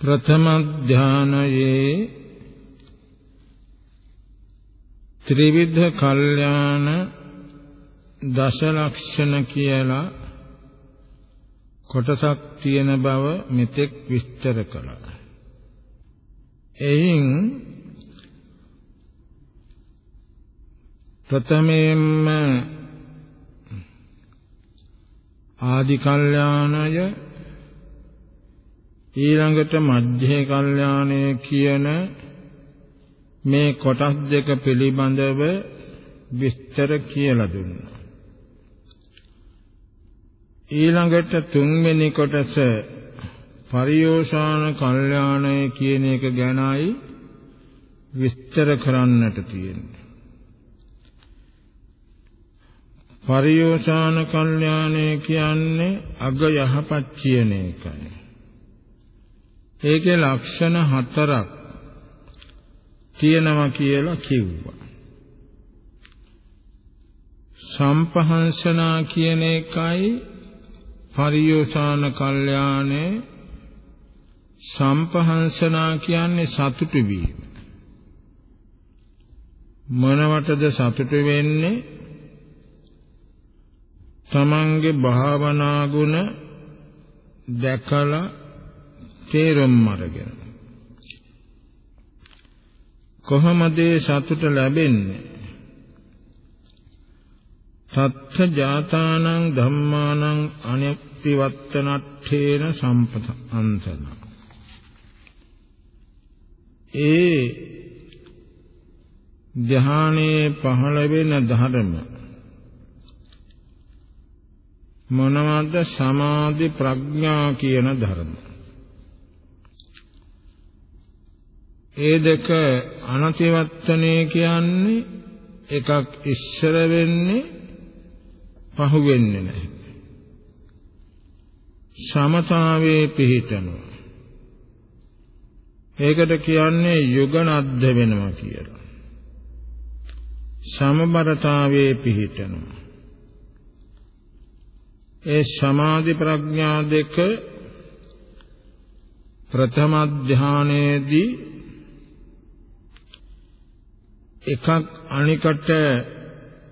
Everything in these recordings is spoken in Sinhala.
ප්‍රථම ධානයේ ත්‍රිවිධ කල්යාණ දස ලක්ෂණ කියලා කොටසක් තියෙන බව මෙතෙක් විස්තර කළා. එයින් ප්‍රථමයෙන්ම ආදි කල්යාණය ඊළඟට මධ්‍ය කල්යාණය කියන මේ කොටස් දෙක පිළිබඳව විස්තර කියලා දුන්නා. ඊළඟට තුන්වෙනි කොටස පරියෝෂාන කල්යාණය කියන එක ගැනයි විස්තර කරන්නට තියෙන්නේ. පරියෝෂාන කල්යාණය කියන්නේ අග යහපත් කියන එකයි. ඒකේ ලක්ෂණ හතරක් තියෙනවා කියලා කිව්වා. සම්පහංසනා කියන එකයි පරියෝසాన කල්යාණේ සම්පහංසනා කියන්නේ සතුටු වීම. මොනවටද සතුටු වෙන්නේ? තමන්ගේ භාවනා ගුණ දැකලා තේරුම් අරගෙන. කොහොමද සතුට ලැබෙන්නේ? සත්‍ය ජාතානං ධම්මානං අනිත්‍යවත්තනට්ඨේන සම්පත අන්තන. ඒ ධානයේ පහළ වෙන ධර්ම මොනවද? සමාධි ප්‍රඥා කියන ධර්ම. ඒ දෙක අනතිවත්තනේ කියන්නේ එකක් ඉස්සර වෙන්නේ පහු වෙන්නේ නැහැ. සමතාවේ පිහිටනවා. ඒකට කියන්නේ යුගනද්ද වෙනවා කියලා. සමබරතාවේ පිහිටනවා. ඒ සමාධි ප්‍රඥා දෙක ප්‍රථම ධානයේදී එකක් අනිකට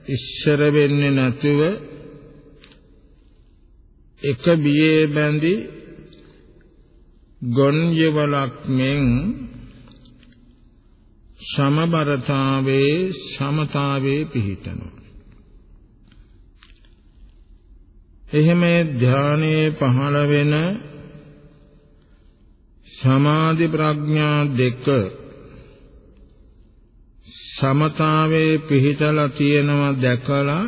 ඉස්සර වෙන්නේ නැතුව එක බියේ බැඳි ගොන්යවලක් මෙන් සමබරතාවේ සමතාවේ පිහිටනවා. එහෙම ධානයේ පහළ වෙන සමාධි ප්‍රඥා දෙක සමතාවේ පිහිටලා තියෙනවා දැකලා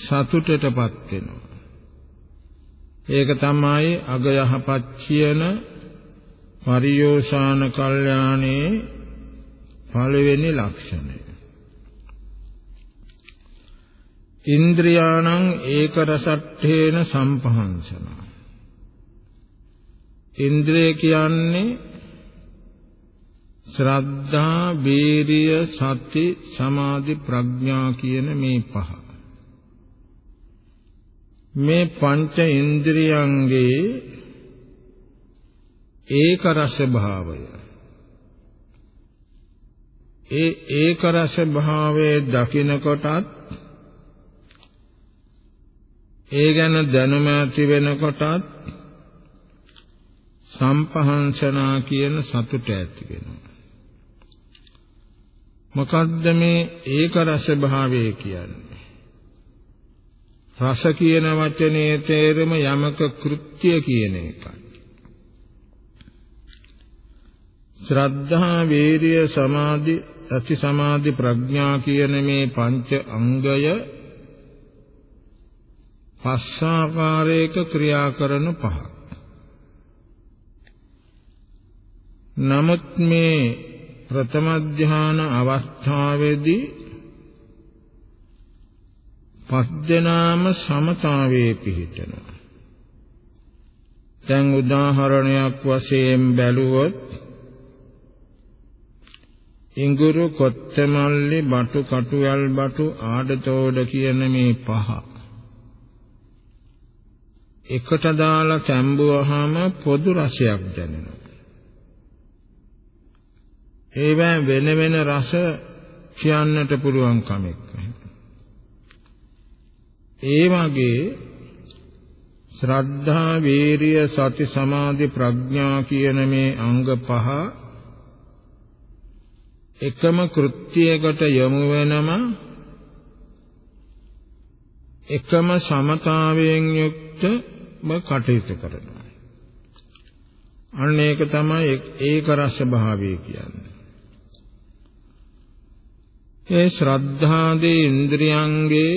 සතුටටපත් වෙනවා. ඒක තමයි අග යහපත් කියන පරියෝසాన කල්යාණේ පළවෙනි ලක්ෂණය. ඉන්ද්‍රියාණං ඒක රසට්ඨේන සම්පහංසන. ඉන්ද්‍රිය කියන්නේ ශ්‍රද්ධා, වීරිය, සති, සමාධි, ප්‍රඥා කියන මේ පහ. මේ පංච ඉන්ද්‍රියන්ගේ ඒක රස භාවය. ඒ ඒක රස භාවයේ දකිනකොටත් ඒ ගැන දැනුම ඇති වෙනකොටත් සම්පහංසනා කියන සතුට ඇති වෙනවා. මොකද්ද මේ ඒක රස භාවය කියන්නේ? රස කියන වචනේ තේරුම යමක කෘත්‍ය කියන එකයි. ශ්‍රද්ධා, වීරිය, සමාධි, සති සමාධි, ප්‍රඥා කියන මේ පංච අංගය පස්සාකාරයක ක්‍රියා කරන පහක්. නමුත් මේ ප්‍රථම ධාන අවස්ථාවේදී පස් දෙනාම සමතාවයේ පිහිටනවා. දැන් උදාහරණයක් වශයෙන් බැලුවොත් ඉඟුරු කොත්තමල්ලි බටු කටුයල් බටු ආඩතෝඩ කියන මේ පහ එකට දාලා තැඹුවාම පොදු රසයක් දැනෙනවා. ඒවා වෙන වෙන රස කියන්නට පුළුවන් කමක් ඒ වගේ ශ්‍රද්ධා, වීරිය, සති, සමාධි, ප්‍රඥා කියන මේ අංග පහ එකම කෘත්‍යයකට යොමු වෙනම එකම සමතාවයෙන් යුක්තව කටයුතු කරනවා. අන්න ඒක තමයි ඒක රස භාවය කියන්නේ. ඒ ශ්‍රද්ධාදී ඉන්ද්‍රියංගේ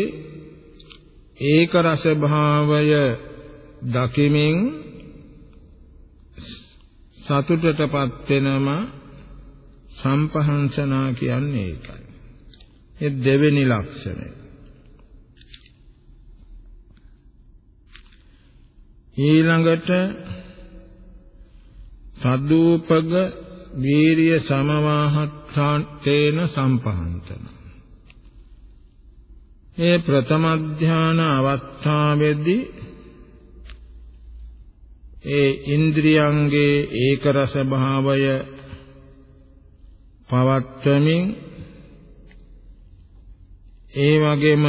ඒක රස භාවය දකිමින් සතුටටපත් වෙනම සම්පහංසනා කියන්නේ ඒකයි. ඒ දෙවෙනි ලක්ෂණය. ඊළඟට සද්දූපග වීරිය සමවාහත්තේන සම්පහන්තන. ඒ ප්‍රථම ධාන අවස්ථාවේදී ඒ ඉන්ද්‍රියංගේ ඒක රස භාවය පවත්වමින් ඒ වගේම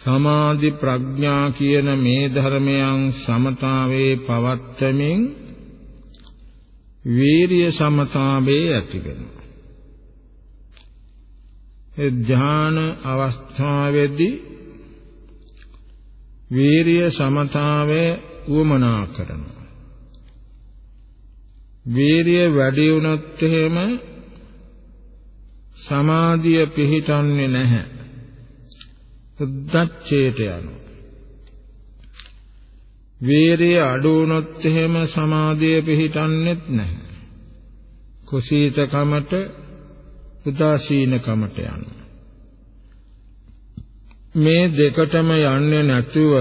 සමාධි ප්‍රඥා කියන මේ ධර්මයන් සමතාවේ පවත්වමින් වීරිය සමතාවේ ඇති වෙනවා. ඒ ධාන අවස්ථාවේදී වීරිය සමතාවේ උවමනා කරනවා. වීරිය වැඩි වුණොත් එහෙම සමාධිය පිහිටන්නේ නැහැ. උද්දච්චයට යනවා. වීරිය අඩු වුණොත් එහෙම සමාධිය පිහිටන්නේත් නැහැ. කුසීතකමට උදාසීනකමට යනවා. මේ දෙකටම යන්නේ නැතුව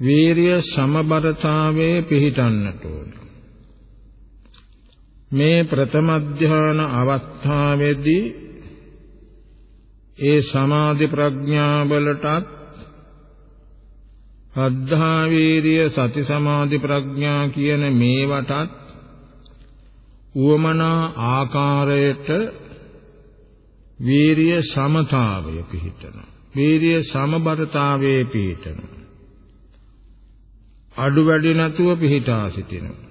වීරිය සමබරතාවයේ පිහිටන්නට ඕන. මේ ප්‍රථම ධාන අවස්ථාවේදී ඒ සමාධි ප්‍රඥා වලටත් අද්ධා වීරිය සති සමාධි ප්‍රඥා කියන මේවටත් උවමනා ආකාරයට වීරිය සමතාවය පිහිටනවා. වීරිය සමබරතාවයේ පිහිටනවා. අඩු වැඩි නැතුව පිහිටා සිටිනවා.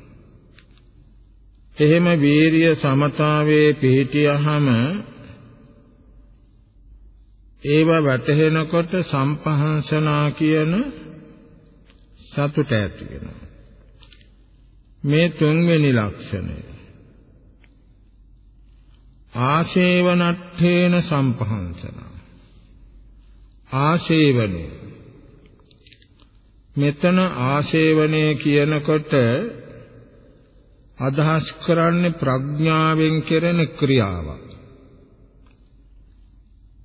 එහෙම වීරිය සමතාවයේ පිහිටියහම ඒව වැටහෙනකොට සම්පහන්සනා කියන සතුට ඇති වෙනවා. මේ තුන්වෙනි ලක්ෂණය. ආශේවනට්ඨේන සම්පහන්සන. ආශේවනය. මෙතන ආශේවනය කියනකොට අදහස් කරන්නේ ප්‍රඥාවෙන් කෙරෙන ක්‍රියාවක්.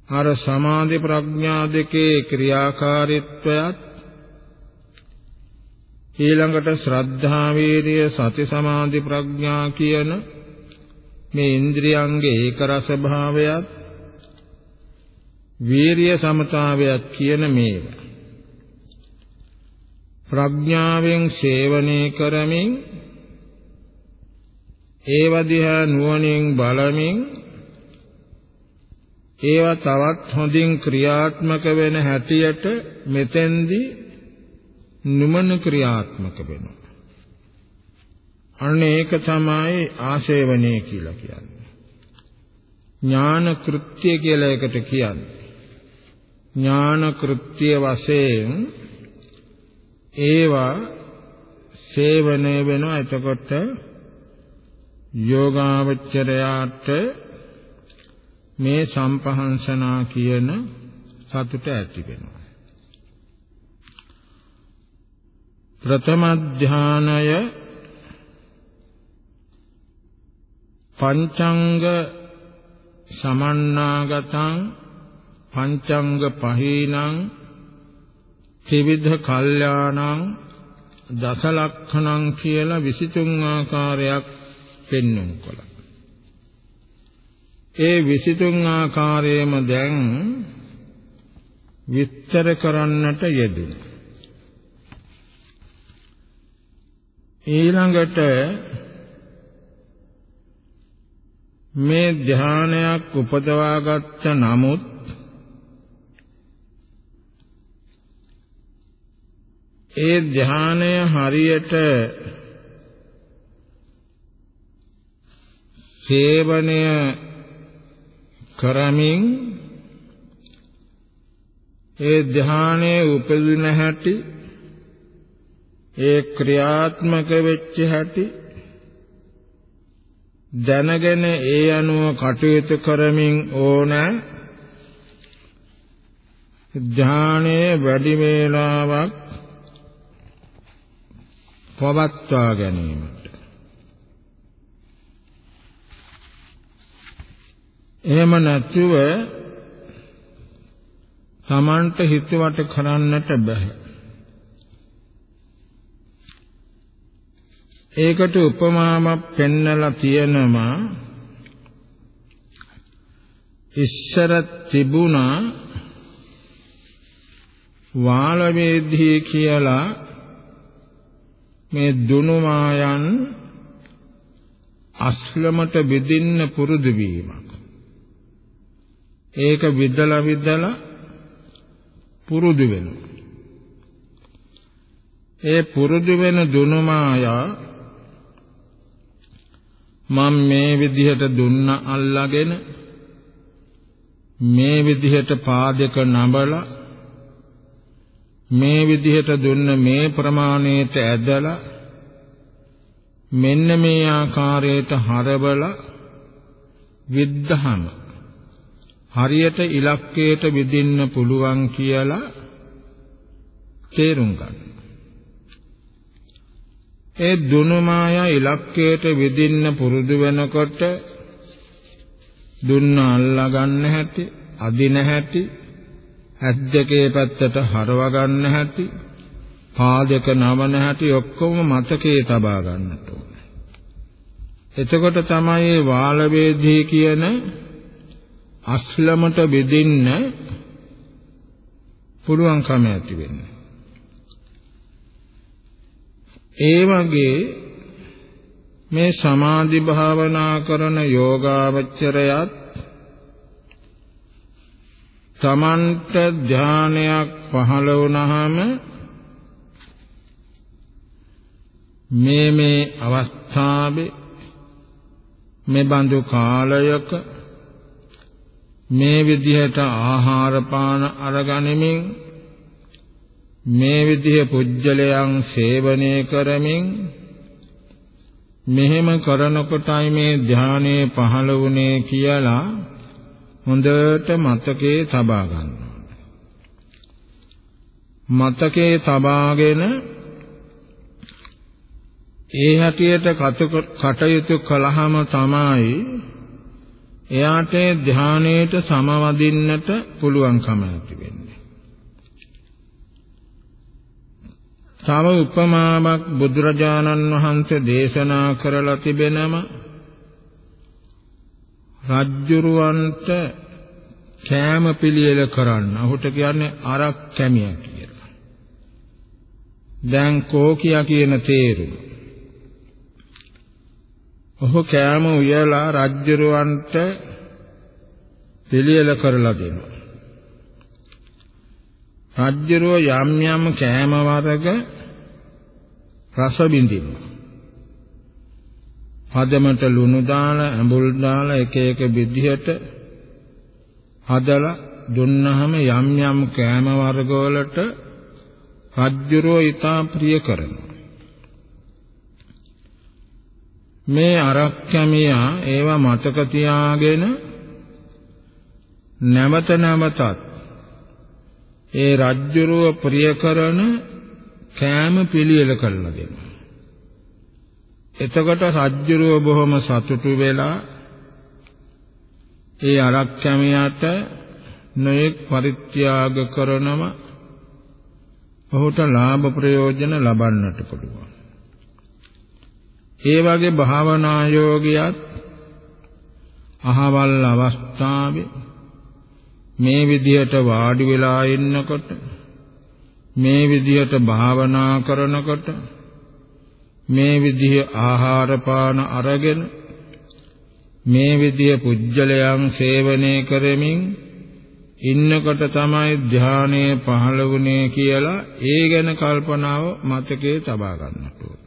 අර සමාධි ප්‍රඥා දෙකේ ක්‍රියාකාරීත්වයත් ඊළඟට ශ්‍රද්ධා වීර්ය සති සමාධි ප්‍රඥා කියන මේ ඉන්ද්‍රියංගේ ඒක රස භාවයත් වීර්ය සමතාවයත් කියන මේවා ප්‍රඥාවෙන් සේවනය කරමින් ඒව දිහා නුවණින් බලමින් ඒවා තවත් හොඳින් ක්‍රියාත්මක වෙන හැටියට මෙතෙන්දී නුමන ක්‍රියාත්මක වෙනවා. අන්න ඒක තමයි ආශේවනය කියලා කියන්නේ. ඥාන කෘත්‍ය කියලා එකට කියන්නේ. ඥාන කෘත්‍ය වශයෙන් ඒවා සේවනය වෙනවා එතකොට යෝගාවචරයාට මේ සම්පහන්සනා කියන සතුට ඇති වෙනවා. ප්‍රථම ධානය පංචංග සමන්නාගතං පංචංග පහීනං ත්‍රිවිධ කල්යාණං දස ලක්ෂණං කියලා 23 ආකාරයක් පෙන්වුම් කළා. ඒ 23 ආකාරයේම දැන් විස්තර කරන්නට යෙදුණා. ඊළඟට මේ ධානයක් උපදවාගත්ත නමුත් ඒ ධානය හරියට සේවනය කරමින් ඒ ධානයේ උපදින හැටි ඒ ක්‍රියාත්මක වෙච්ච හැටි දැනගෙන ඒ අනුව කටයුතු කරමින් ඕන ධානයේ වැඩි වේලාවක් පවත්වා ගැනීමට. එහෙම නැතුව Tamanට හිතවට කරන්නට බෑ ඒකට උපමාවක් පෙන්නලා තියෙනවා. ඉස්සර තිබුණා වාලවේදී කියලා මේ දුනුමායන් අස්ලමට බෙදින්න පුරුදු වීමක්. ඒක විදලා විදලා පුරුදු වෙනවා. ඒ පුරුදු වෙන දුනුමායා මම මේ විදිහට දුන්න අල්ලාගෙන මේ විදිහට පාදක නඹලා මේ විදිහට දුන්න මේ ප්‍රමාණයට ඇදලා මෙන්න මේ ආකාරයට හරවලා විද්ධහම හරියට ඉලක්කයට විදින්න පුළුවන් කියලා තේරුම් ගන්න. ඒ දුනුමාය ඉලක්කයට විදින්න පුරුදු වෙනකොට දුන්න අල්ලා ගන්න හැටි, අදින හැටි, ඇස් දෙකේ පැත්තට හරව ගන්න හැටි, පාදක නවන හැටි ඔක්කොම මතකයේ තබා ගන්නට ඕනේ. එතකොට තමයි වාල වේදී කියන අස්ලමට බෙදින්න පුළුවන්කම ඇති වෙන්නේ. ඒ වගේ මේ සමාධි භාවනා කරන යෝගාවචරයත් තමන්ට ධානයක් පහළ වුණාම මේ මේ අවස්ථාවේ මේ බඳු කාලයක මේ විදිහට ආහාර පාන අරගනිමින් මේ විදිහ පුජ්‍යලයන් සේවනය කරමින් මෙහෙම කරනකොටයි මේ ධානයේ පහළ වුණේ කියලා හොඳට මතකේ තබා ගන්න මතකේ තබාගෙන ඒ හැටියට කටයුතු කළාම තමයි එයාට ධානයේට සමවදින්නට පුළුවන්කම ඇති වෙන්නේ. තව උපමාවක් බුදුරජාණන් වහන්සේ දේශනා කරලා තිබෙනම රජ්ජුරුවන්ට කෑම පිළියෙල කරන්න. ඔහුට කියන්නේ අරක් කැමියා කියලා. දැන් කෝකියා කියන තේරුම. ඔහු කෑම උයලා රජ්ජුරුවන්ට පිළියෙල කරලා දෙනවා. රජ්ජුරුව යම් යම් කෑම වර්ග රස බින්දිනවා. හදමට ලුණු දාලා ඇඹුල් දාලා එක එක විදිහට හදලා දුන්නහම යම් යම් කෑම වර්ගවලට රජ්ජුරෝ ඊටා ප්‍රිය කරනවා. මේ අරක්කමියා ඒවා මතක තියාගෙන නැවත නැවතත් ඒ රජ්ජුරුව ප්‍රිය කරන කෑම පිළියෙල කරලා දෙනවා. එතකොට රජ්ජුරුව බොහොම සතුටු වෙලා ඒ අරක්කමියට නොයෙක් පරිත්‍යාග කරනම ඔහුට ලාභ ප්‍රයෝජන ලබන්නට පුළුවන්. ඒ වගේ භාවනා යෝගියත් අහවල් අවස්ථාවේ මේ විදිහට වාඩි වෙලා ඉන්නකොට මේ විදිහට භාවනා කරනකොට මේ විදිහ ආහාර පාන අරගෙන මේ විදිය පුජ්‍යලයන් සේවනය කරමින් ඉන්නකොට තමයි ධානය පහළ වුණේ කියලා ඒ ගැන කල්පනාව මතකයේ තබා ගන්නට ඕන.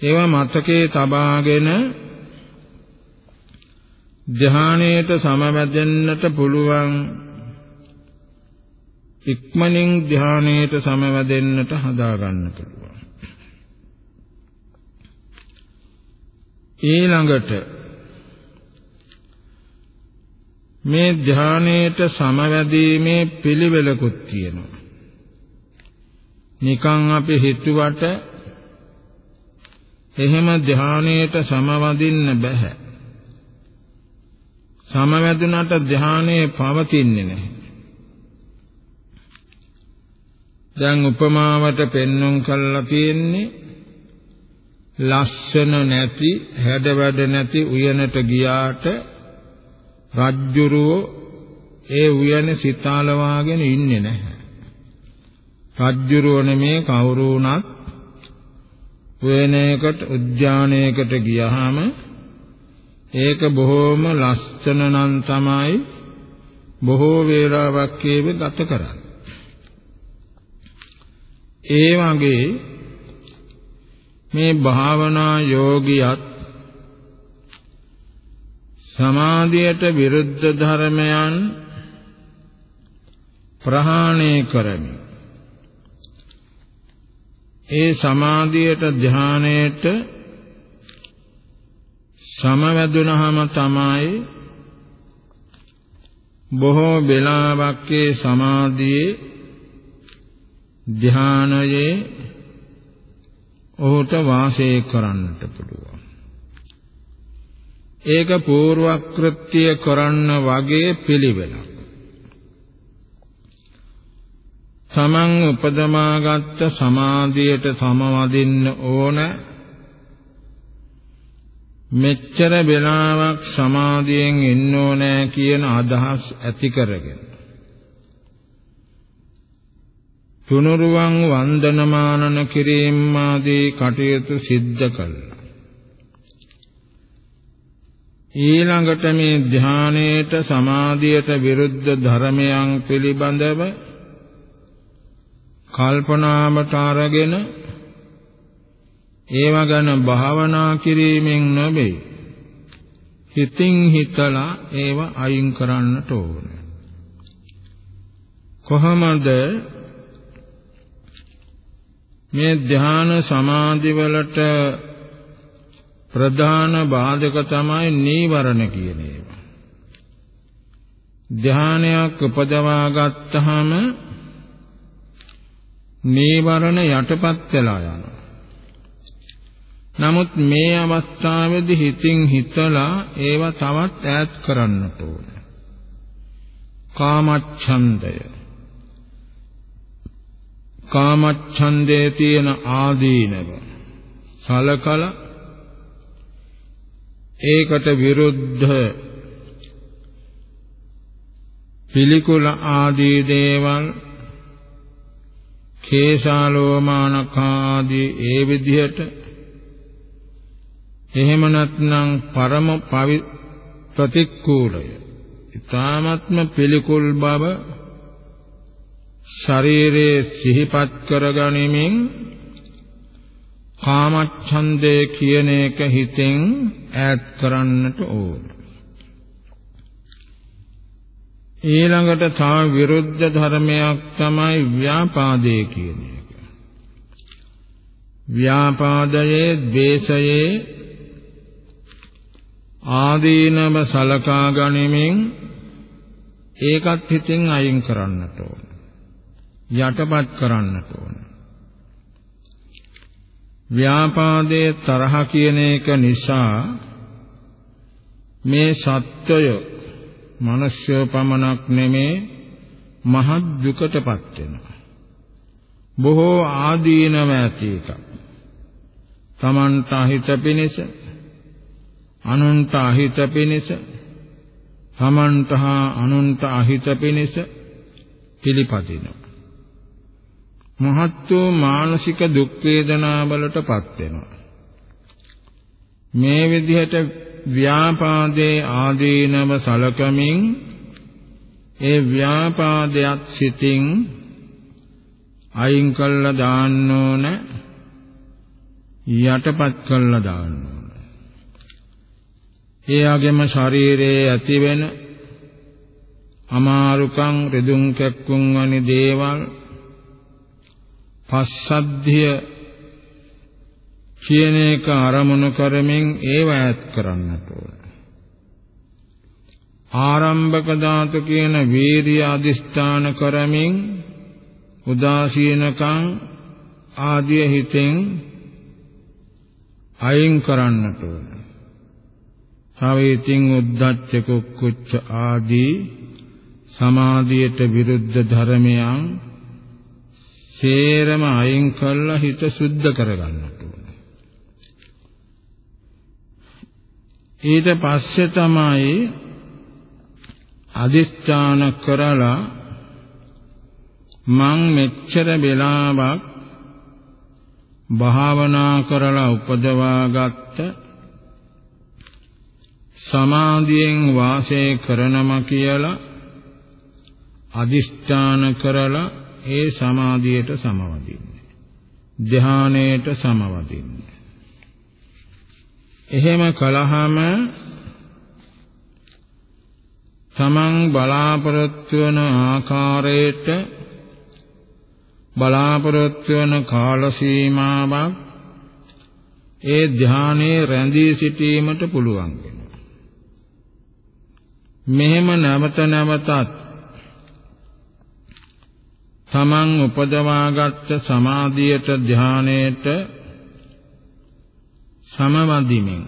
ඒවා මතකයේ තබාගෙන ධානයට සමවැදෙන්නට පුළුවන් ඉක්මනින් ධානයට සමවැදෙන්නට හදා ගන්න පුළුවන්. ඊළඟට මේ ධානයේට සමවැදීමේ පිළිවෙලකුත් තියෙනවා. නිකන් අපි හිතුවට එහෙම ධානයේට සමවදින්න බෑ. සමවැදුනට ධානයේ පවතින්නේ නැහැ. දැන් උපමාවට පෙන්눔 කළා තියෙන්නේ ලස්සන නැති හැඩවැඩ නැති උයනට ගියාට රජ්ජුරුව ඒ උයනේ සිතාලවාගෙන ඉන්නේ නැහැ. රජ්ජුරුව නෙමේ කවුරු වුණත් උයනයකට උද්‍යානයකට ගියහම ඒක බොහෝම ලස්සන නම් තමයි බොහෝ වේලාවක් ඒව ගත කරන්නේ. ඒ වගේ මේ භාවනා යෝගියත් සමාධියට විරුද්ධ ධර්මයන් ප්‍රහාණය කරමි. ඒ සමාධියට ධානයට සමවැදුනහම තමයි බොහෝ වෙලාවක් ඒ සමාධියේ ධානයේ ඔහුට වාසය කරන්නට පුළුවන්. ඒක පූර්වක්‍ෘත්‍ය කරන්න වගේ පිළිවෙලක්. තමන් උපදමාගත් සමාධියට සමවදින්න ඕන මෙච්චර වෙලාවක් සමාධියෙන් ඉන්න ඕනෑ කියන අදහස් ඇති කරගෙන තුනුරුවන් වන්දනමානන කිරීම ආදී කටයුතු සිද්ධ කළා. ඊළඟට මේ ධානයේට සමාධියට විරුද්ධ ධර්මයන් පිළිබඳව කල්පනාමට අරගෙන ඒව ගැන භාවනා කිරීමෙන් නොවේ හිතින් හිතලා ඒව අයින් කරන්නට ඕනේ කොහොමද මේ ධ්‍යාන සමාධි වලට ප්‍රධාන බාධක තමයි නීවරණ කියන ඒවා. ධ්‍යානයක් උපදවා ගත්තාම නීවරණ යටපත් වෙලා යනවා. නමුත් මේ අවස්ථාවේදී හිතින් හිතලා ඒවා තවත් ඈත් කරන්නට ඕනේ. කාමච්ඡන්දය කාමච්ඡන්දේ තියෙන ආදීනව. සලකල ඒකට විරුද්ධ පිළිකුල ආදී දේවල් කේශාලෝමානකාදී ඒ විදිහට. එහෙම නැත්නම් පරම ප්‍රතික්ූලය. ඊ타ත්ම පිළිකුල් බව ශරීරයේ සිහිපත් කරගනිමින් කාමච්ඡන්දේ කියන එක හිතෙන් ඈත් කරන්නට ඕන. ඊළඟට තව විරුද්ධ ධර්මයක් තමයි ව්‍යාපාදේ කියන එක. ව්‍යාපාදයේ ද්වේෂයේ ආදීනව සලකා ගනිමින් ඒකත් හිතෙන් අයින් කරන්නට ඕන. යටපත් කරන්නට ඕන. ව්‍යාපාදයේ තරහ කියන එක නිසා මේ සත්වය මිනිස්ය පමණක් නෙමේ මහත් දුකටපත් වෙනවා. බොහෝ ආදීනව ඇති එකක්. තමන්ට හිත පිණිස අනුන්ට හිත පිණිස තමන්ට හා අනුන්ට අහිත පිණිස පිළිපදිනවා. මහත් වූ මානසික දුක් වේදනා වලටපත් වෙනවා. මේ විදිහට ව්‍යාපාදේ ආදීනව සලකමින් ඒ ව්‍යාපාදයක් සිතින් අයින් කළා දාන්න ඕන යටපත් කළා දාන්න ඕන. එයාගෙම ශරීරයේ ඇතිවෙන අමාරුකම් රිදුම් කැක්කුම් වැනි දේවල් පස්සද්ධිය කියන එක අරමුණු කරමින් ඒව ඈත් කරන්නට ඕන. ආරම්භක ධාතු කියන වීර්ය අදිෂ්ඨාන කරමින් උදාසීනකම් ආදී හිතෙන් අයින් කරන්නට ඕන. සවේතින් උද්දච්ච කුක්කුච්ච ආදී සමාධියට විරුද්ධ ධර්මයන් සේරම අයින් කළා හිත සුද්ධ කරගන්නට ඕන. ඊට පස්සේ තමයි අදිස්ථාන කරලා මං මෙච්චර වෙලාවක් භාවනා කරලා උපදවාගත්ත සමාධියෙන් වාසය කරනම කියලා අදිස්ථාන කරලා ඒ සමාධියට සමවදින්නේ ධානයට සමවදින්නේ එහෙම කලහම තමන් බලාපොරොත්තු වන ආකාරයට බලාපොරොත්තු වන කාල සීමාවක් ඒ ධානයේ රැඳී සිටීමට පුළුවන් වෙනවා. මෙහෙම නැවත නැවතත් තමන් උපදවාගත් සමාධියට ධානයට සමවදිමින්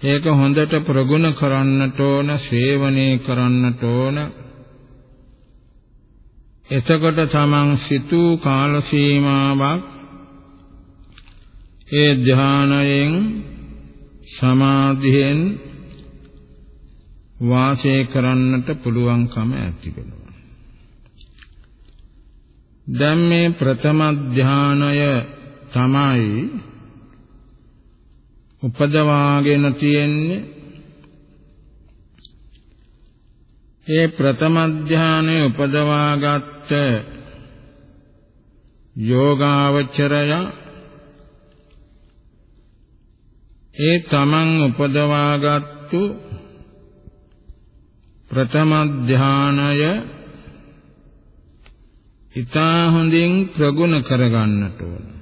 ඒක හොඳට ප්‍රගුණ කරන්නට ඕන, සේවනයේ කරන්නට ඕන. එතකොට තමන් සිතූ කාල සීමාවක් ඒ ධානයෙන් සමාධියෙන් වාසය කරන්නට පුළුවන්කම ඇති වෙනවා. දැන් මේ ප්‍රථම ධානය තමයි උපදවාගෙන තියෙන්නේ. ඒ ප්‍රථම ධානයේ උපදවාගත් යෝගාවචරය ඒ තමන් උපදවාගත්තු ප්‍රථම ධානය ඊතා හොඳින් ප්‍රගුණ කරගන්නට ඕන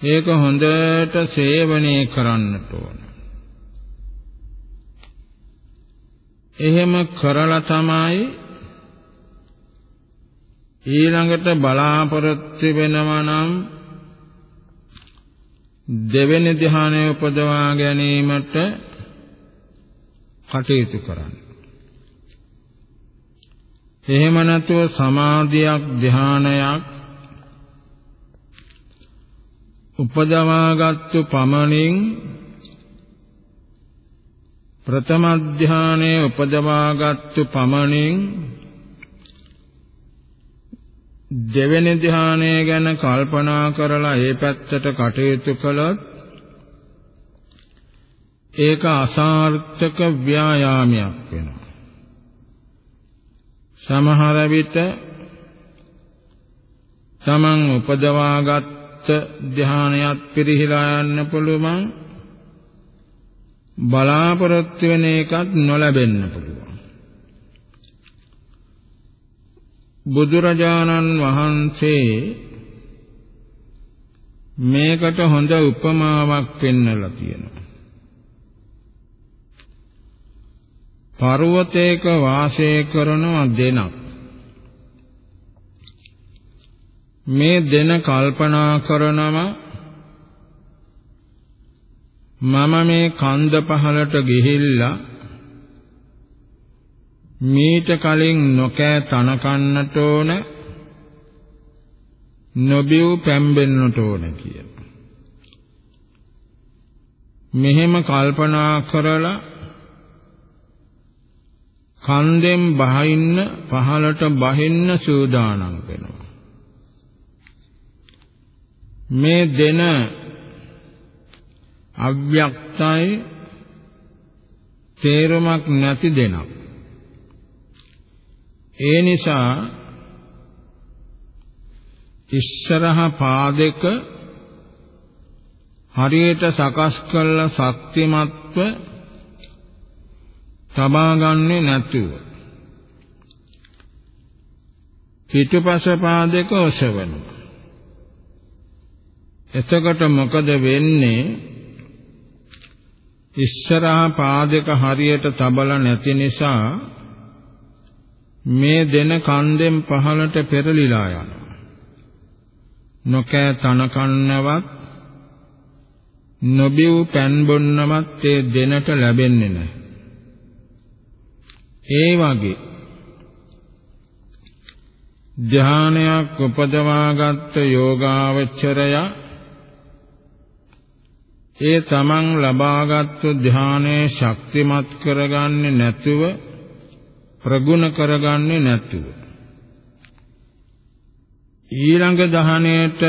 ඒක හොඳට සේවනය කරන්නට ඕන. එහෙම කරලා තමයි ඊළඟට බලාපොරොත්තු වෙනවා නම් දෙවෙනි ධ්‍යානය උපදවා ගැනීමට කටයුතු කරන්න. එහෙම නැතුව සමාධියක් ධ්‍යානයක් උපදවාගත්තු පමණින් ප්‍රථම ධානයේ උපදවාගත්තු පමණින් දෙවෙනි ධානය ගැන කල්පනා කරලා ඒ පැත්තට කටයුතු කළොත් ඒක අසාර්ථක ව්‍යායාමයක් වෙනවා. සමහර විට තමන් උපදවාගත් ධානයත් පිරිහිලා යන්න පුළුවන් බලාපොරොත්තු වෙන එකත් නොලැබෙන්න පුළුවන්. බුදුරජාණන් වහන්සේ මේකට හොඳ උපමාවක් පෙන්වලා තියෙනවා. පර්වතයක වාසය කරන දෙනක් මේ දෙන කල්පනා කරනම මම මේ කන්ද පහලට ගිහිල්ලා මීට කලින් නොකෑ තන කන්නට ඕන නොබිව් පැම්බෙන්නට ඕන කියලා. මෙහෙම කල්පනා කරලා කන්දෙන් බහින්න පහලට බහින්න සූදානම් වෙනවා. මේ දෙන අව්‍යක්තයි තේරුමක් නැති දෙනක්. ඒ නිසා ඉස්සරහ පාදක හරියට සකස් කළ ශක්තිමත්ව තබා ගන්නේ නැතුව. පිටුපස පාදක ඔසවනවා. එතකොට මොකද වෙන්නේ? ඉස්සරහා පාදක හරියට තබලා නැති නිසා මේ දෙන කන්දෙන් පහළට පෙරලිලා යනවා. නොකෑ තන කන්නවත් නොබිව් පෑන් බොන්නවත් ඒ දෙනට ලැබෙන්නේ නැහැ. ඒ වගේ ධානයක් උපදවාගත් යෝගාවචරය ඒ තමන් ලබාගත් ධානයේ ශක්තිමත් කරගන්නේ නැතුව ප්‍රගුණ කරගන්නේ නැතුව. ඊළඟ දහණයට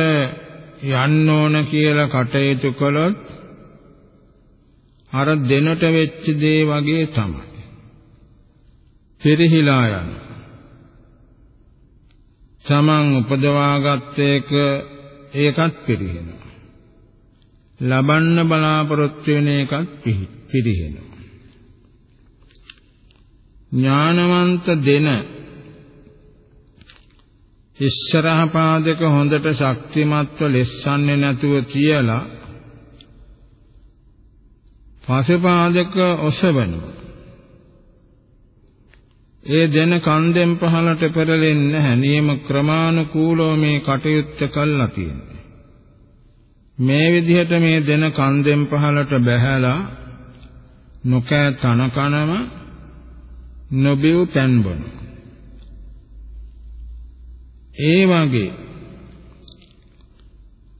යන්න ඕන කියලා කටයුතු කළොත් අර දෙනට වෙච්ච දේ වගේ තමයි. පෙරහිලා යන තමන් උපදවාගත් එක ඒකත් පිරිහෙනවා. ලබන්න බලාපොරොත්තු වෙන එකත් පිරිහෙනවා. ඥානවන්ත දෙන ඉස්සරහ පාදක හොඳට ශක්තිමත්ව ලෙස්සන්නේ නැතුව තියලා පසුපාදක ඔසවනවා. ඒ දෙන කන්දෙන් පහලට පෙරලෙන්නේ නැහැ. නියම ක්‍රමානුකූලව මේ කටයුත්ත කළා තියෙන්නේ. මේ විදිහට මේ දෙන කන්දෙන් පහලට බැහැලා නොකෑ තන කනම නොබිව් තැන්බන. ඒ වගේ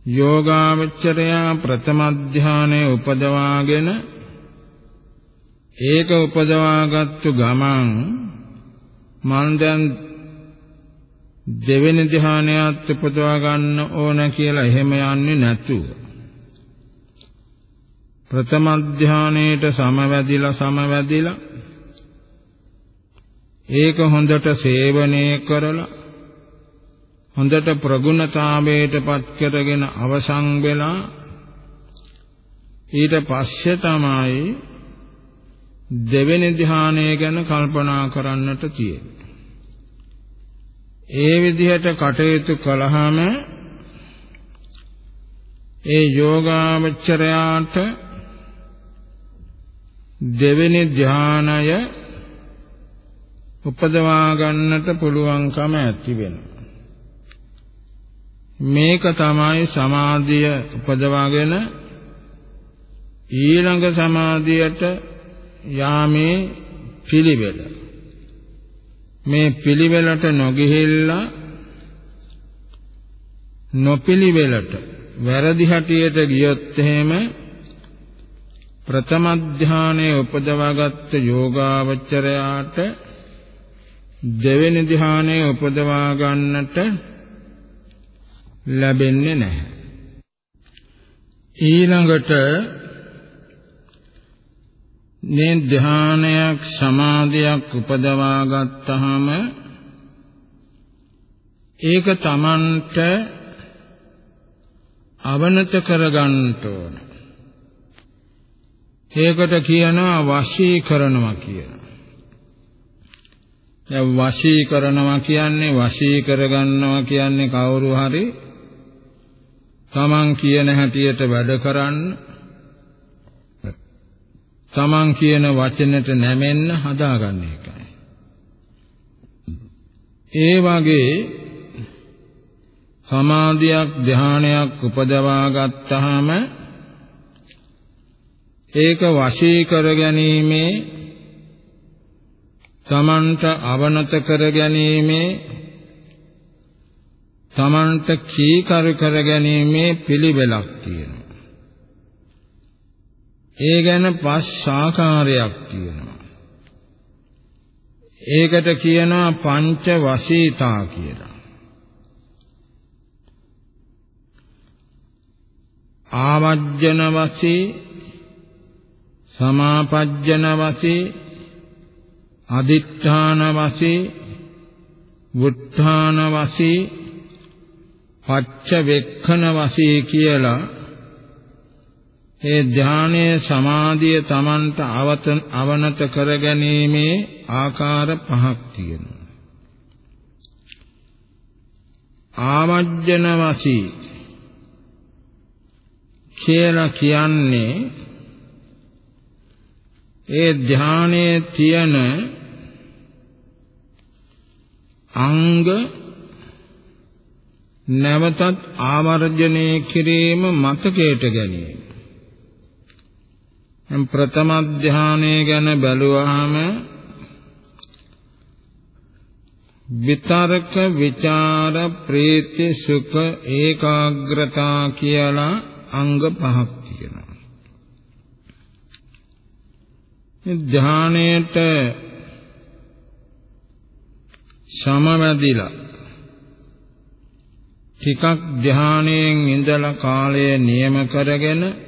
යෝගාවචරයා ප්‍රථම ධානයේ උපදවාගෙන ඒක උපදවාගත්තු ගමන් මම දැන් දෙවෙනි ධ්‍යානයත් උපදවා ගන්න ඕන කියලා එහෙම යන්නේ නැතුව ප්‍රථම ධ්‍යානයේට සමවැදිලා සමවැදිලා ඒක හොඳට සේවනය කරලා හොඳට ප්‍රගුණතාවයටපත් කරගෙන අවසන් වෙලා ඊට පස්සේ තමයි දෙවෙනි ධ්‍යානය ගැන කල්පනා කරන්නට තියෙන්නේ ඒ විදිහට කටයුතු කළාම ඒ යෝගාවචරයාට දෙවෙනි ධානය උපදවා ගන්නට පුළුවන්කම ඇති වෙනවා. මේක තමයි සමාධිය උපදවාගෙන ඊළඟ සමාධියට යාමේ පිළිවෙල. මේ පිළිවෙලට නොගිහිල්ලා නොපිළිවෙලට වැරදි හැටියට ගියොත් එහෙම ප්‍රථම ධානයේ උපදවාගත් යෝගාවචරයාට දෙවෙනි ධානයේ උපදවා ගන්නට ලැබෙන්නේ නැහැ. ඊළඟට මේ ධානයක් සමාධියක් උපදවා ගත්තාම ඒක Tamanට අවනත කරගන්න ඕන. ඒකට කියනවා වශී කරනවා කියලා. දැන් වශී කරනවා කියන්නේ වශී කරගන්නවා කියන්නේ කවුරු හරි Taman කියන හැටියට වැඩ කරන්න තමන් කියන වචනෙට නැමෙන්න හදාගන්න එකයි. ඒ වගේ සමාධියක් ධානයක් උපදවා ගත්තාම ඒක වශී කර ගැනීමේ තමන්ට අවනත කර ගැනීමේ තමන්ට කීකරු කර ගැනීමේ පිළිවෙලක් තියෙනවා. ඒ ගැන පස් ආකාරයක් තියෙනවා. ඒකට කියනවා පංච වසීතා කියලා. ආවජ්ජන වසී සමාපජ්ජන වසී අදිත්‍ථාන වසී වුත්ථාන වසී පච්ච වෙක්ඛන වසී කියලා ඒ ධානයේ සමාධිය Tamanට අවනත කරගැනීමේ ආකාර පහක් තියෙනවා. ආමජ්ජන වසී කියලා කියන්නේ ඒ ධානයේ තියෙන අංග නැවතත් ආවර්ජනය කිරීම මතකයට ගැනීම ප්‍රථම ධානය ගැන බැලුවාම විතරක විචාර ප්‍රීති සුඛ ඒකාග්‍රතා කියලා අංග පහක් තියෙනවා. ධානයේට සමවැදිලා ටිකක් ධානයෙන් ඉඳලා කාලය නියම කරගෙන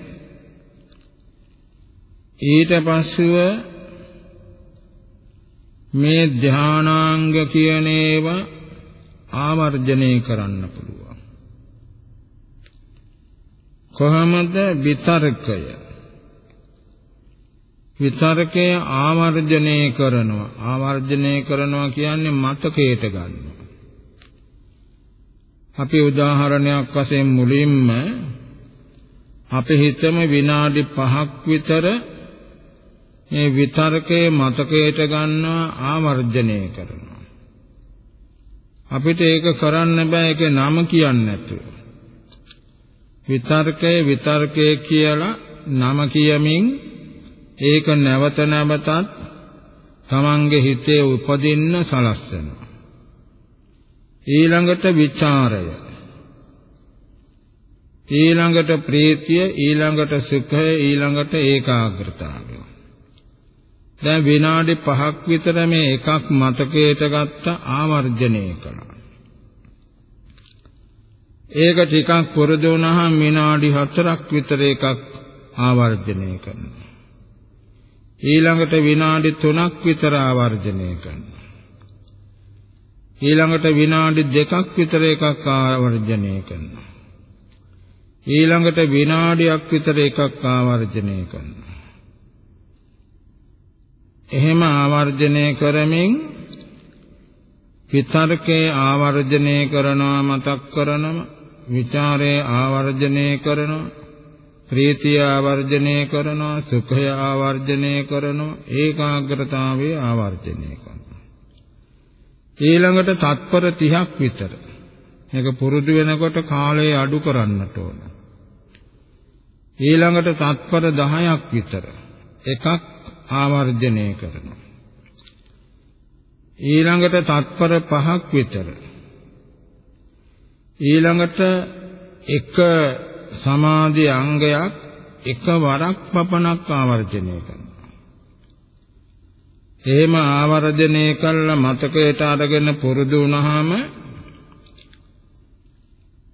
ඊට පස්සුව මේ ධානාංග කියන ඒවා ආවර්ජනය කරන්න පුළුවන්. කොහොමද? විතර්කය. විතර්කය ආවර්ජනය කරනවා. ආවර්ජනය කරනවා කියන්නේ මතකයට ගන්නවා. අපි උදාහරණයක් වශයෙන් මුලින්ම අපි හිතම විනාඩි 5ක් විතර මේ විතර්කයේ මතකයට ගන්නවා ආවර්ජනය කරනවා. අපිට ඒක කරන්න බෑ ඒකේ නම කියන්නේ නැතුව. විතර්කයේ විතර්කයේ කියලා නම කියමින් ඒක නැවත නැවතත් තමන්ගේ හිතේ උපදින්න සලස්වනවා. ඊළඟට ਵਿਚාරය ඊළඟට ප්‍රීතිය ඊළඟට සුඛය ඊළඟට ඒකාග්‍රතාවය දැන් විනාඩි 5ක් විතර මේ එකක් මතකයට ගත්ත ආවර්ජනය කළා. ඒක ටිකක් පුරුදු වුණාම විනාඩි 4ක් විතර එකක් ආවර්ජනය කරනවා. ඊළඟට විනාඩි 3ක් විතර ආවර්ජනය කරනවා. ඊළඟට විනාඩි 2ක් විතර එකක් ආවර්ජනය කරනවා. ඊළඟට විනාඩියක් විතර එකක් ආවර්ජනය කරනවා. එහෙම ආවර්ජනය කරමින් විතර්කේ ආවර්ජනය කරනවා මතක් කරනවා විචාරේ ආවර්ජනය කරනවා ප්‍රීතිය ආවර්ජනය කරනවා සුඛය ආවර්ජනය කරනවා ඒකාග්‍රතාවය ආවර්ජනය කරනවා. ඊළඟට තත්පර 30ක් විතර. මේක පුරුදු වෙනකොට කාලය අඩු කරන්නට ඕන. ඊළඟට තත්පර 10ක් විතර. එකක් ආවර්ජනය කරනවා. ඊළඟට තත්පර පහක් විතර ඊළඟට එක සමාධි අංගයක් එකවරක් පපණක් ආවර්ජනය කරනවා. එහෙම ආවර්ජනය කළා මතකයට අරගෙන පුරුදු වුණාම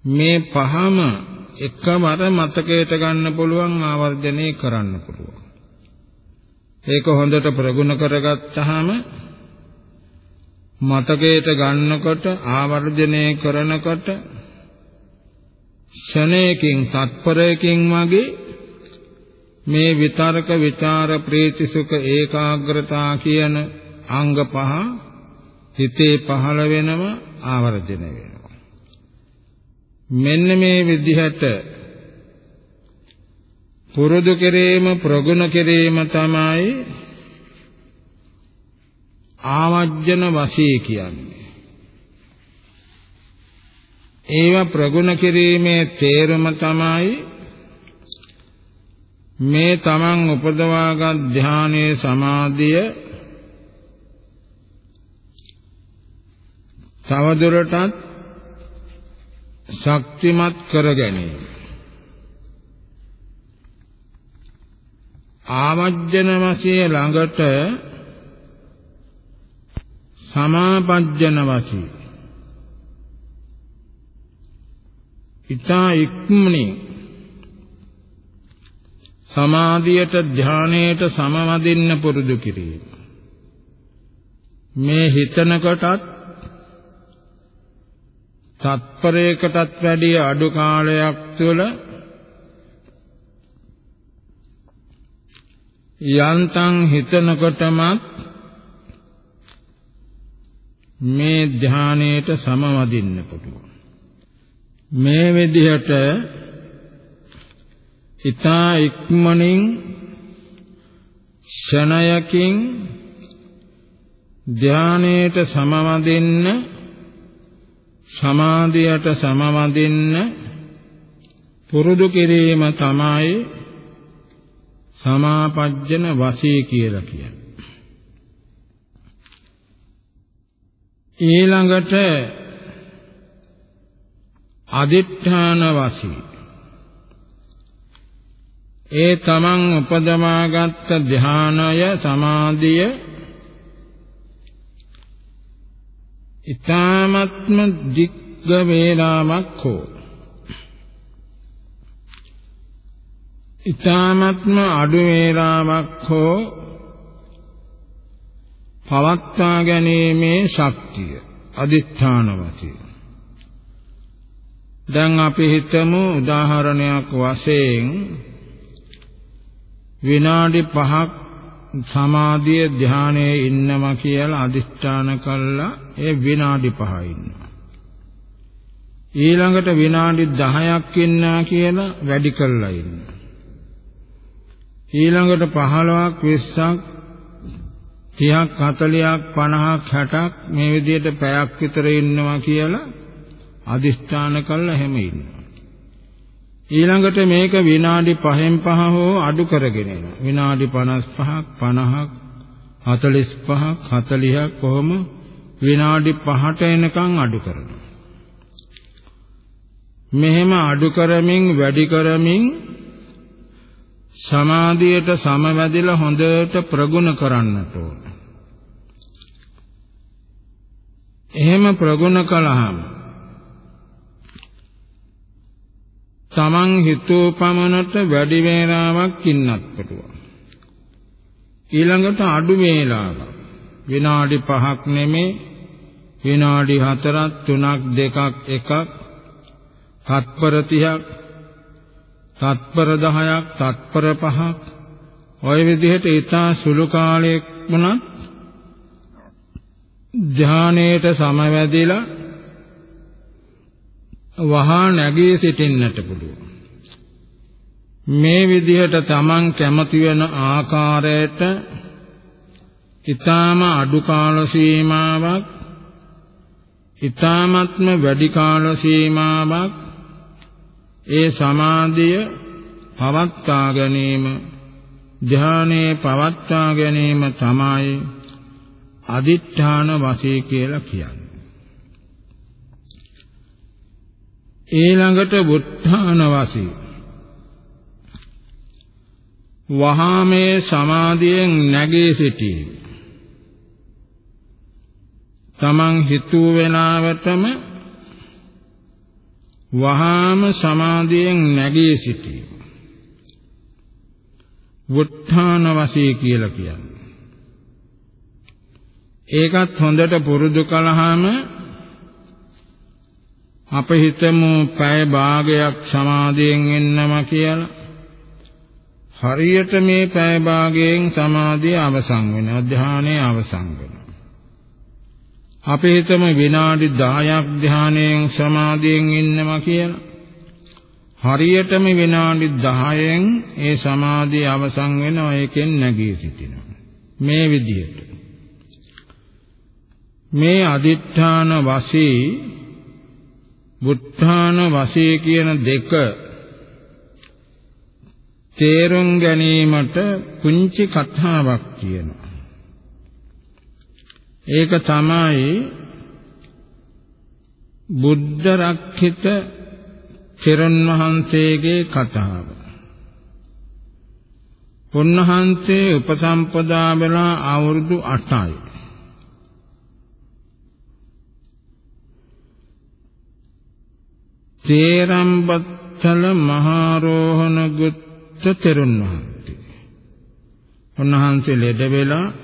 මේ පහම එකවර මතකයට ගන්න පුළුවන් ආවර්ජනය කරන්න පුළුවන්. ඒක හොඳට ප්‍රගුණ කරගත්තාම මතකයට ගන්නකොට ආවර්ජනය කරනකොට ෂණයකින් තත්පරයකින් වගේ මේ විතරක විචාර ප්‍රීති සුඛ ඒකාග්‍රතා කියන අංග පහ හිතේ පහළ වෙනම ආවර්ජනය වෙනවා. මෙන්න මේ විදිහට පුරුදු කිරීම ප්‍රගුණ කිරීම තමයි ආවජ්ජන වශී කියන්නේ. ඒව ප්‍රගුණ කිරීමේ තේරුම තමයි මේ තමන් උපදවාගත් ධානයේ සමාධිය තවදුරටත් ශක්තිමත් කර ගැනීම ආවජ්ජන වශයෙන් ළඟට සමාපජ්ජන වශයෙන් ඊතා ඉක්මනින් සමාධියට ධානයට සමවදින්න පුරුදු කිරීම. මේ හිතන කොටත් තත්පරයකටත් වැඩිය අඩු කාලයක් තුළ යන්තම් හිතනකොටමත් මේ ධානයේට සමවදින්න පුළුවන්. මේ විදිහට ඊතා ඉක්මනින් ෂණයකින් ධානයේට සමවදින්න සමාධියට සමවදින්න පුරුදු කිරීම තමයි සමාපජ්ජන වශී කියලා කියන්නේ. ඊළඟට අදිඨාන වශී ඒ තමන් උපදමාගත් ධානය සමාධිය ඊ타මත්ම දිග්ග වේලාවක් හෝ ඊ타මත්ම අඩු වේලාවක් හෝ පවත්වා ගැනීමේ ශක්තිය අදිඨාන වශයෙන් දැන් අපි හිතමු උදාහරණයක් වශයෙන් විනාඩි 5ක් සමාධිය ධානයේ ඉන්නවා කියලා අදිෂ්ඨාන කළා. ඒ විනාඩි 5 ඉන්නවා. ඊළඟට විනාඩි 10ක් ඉන්නවා කියලා වැඩි කළා ඉන්නවා. ඊළඟට 15ක් 20ක් 30ක් 40ක් 50ක් 60ක් මේ විදිහට පැයක් විතර ඉන්නවා කියලා අදිෂ්ඨාන කළා හැම ඉන්නවා ඊළඟට මේක විනාඩි 5න් 5 හෝ අඩු කරගෙන යනවා. විනාඩි 55ක් 50ක් 45ක් 40ක් කොහොම විනාඩි 5ට එනකන් අඩු කරනවා. මෙහෙම අඩු කරමින් වැඩි කරමින් සමාධියට සමවැදිලා හොඳට ප්‍රගුණ කරන්නට ඕන. එහෙම ප්‍රගුණ කළාම තමන් හිතෝ පමණට වැඩි වේලාවක් ඉන්නත් පුළුවන්. ඊළඟට අඩු වේලාවක් විනාඩි 5ක් නෙමේ විනාඩි 4ක් 3ක් 2ක් 1ක් තත්පර 30ක් තත්පර 10ක් තත්පර 5ක් ওই විදිහට ඊටා සුළු කාලයක් වුණත් ධානයේට සමවැදිලා වහා නැගී සිටින්නට පුළුවන්. මේ විදිහට Taman කැමති වෙන ආකාරයට ඊටාම අඩු කාල සීමාවක් ඊටාමත්ම වැඩි කාල සීමාවක් ඒ සමාධිය පවත්වා ගැනීම ධානයේ පවත්වා ගැනීම තමයි අදිඨාන වශයෙන් කියලා කියන්නේ. ඊළඟට වුත්ථාන වශයෙන් වහාමේ සමාධියෙන් නැගී සිටීම. තමන් හිතුව වෙලාවටම වහාම සමාධියෙන් නැගී සිටීම වුත්ථාන වශයෙන් කියලා කියන්නේ ඒකත් හොඳට පුරුදු කළාම අප හිතමු පැය භාගයක් සමාධියෙන් ඉන්නවා කියලා. හරියට මේ පැය භාගයෙන් සමාධිය අවසන් වෙනවා. ධානය අවසන් වෙනවා. අපි හිතමු විනාඩි 10ක් ධානයෙන් සමාධියෙන් ඉන්නවා කියලා. හරියටම විනාඩි 10න් ඒ සමාධිය අවසන් වෙනවා ඒකෙන් නැගී සිටිනවා. මේ විදිහට මේ අදිඨාන වශයෙන් බුද්ධාන වශයේ කියන දෙක තේරුම් ගැනීමට පුංචි කතාවක් කියනවා. ඒක තමයි බුද්ධ රක්ඛිත චරණ වහන්සේගේ කතාව. උන්වහන්සේ උපසම්පදා වෙලා අවුරුදු 8යි. තේරම්බත්තල මහරෝහණ ගුත්ත තෙරුන් වහන්සේ. උන්වහන්සේ ලෙඩ වෙලා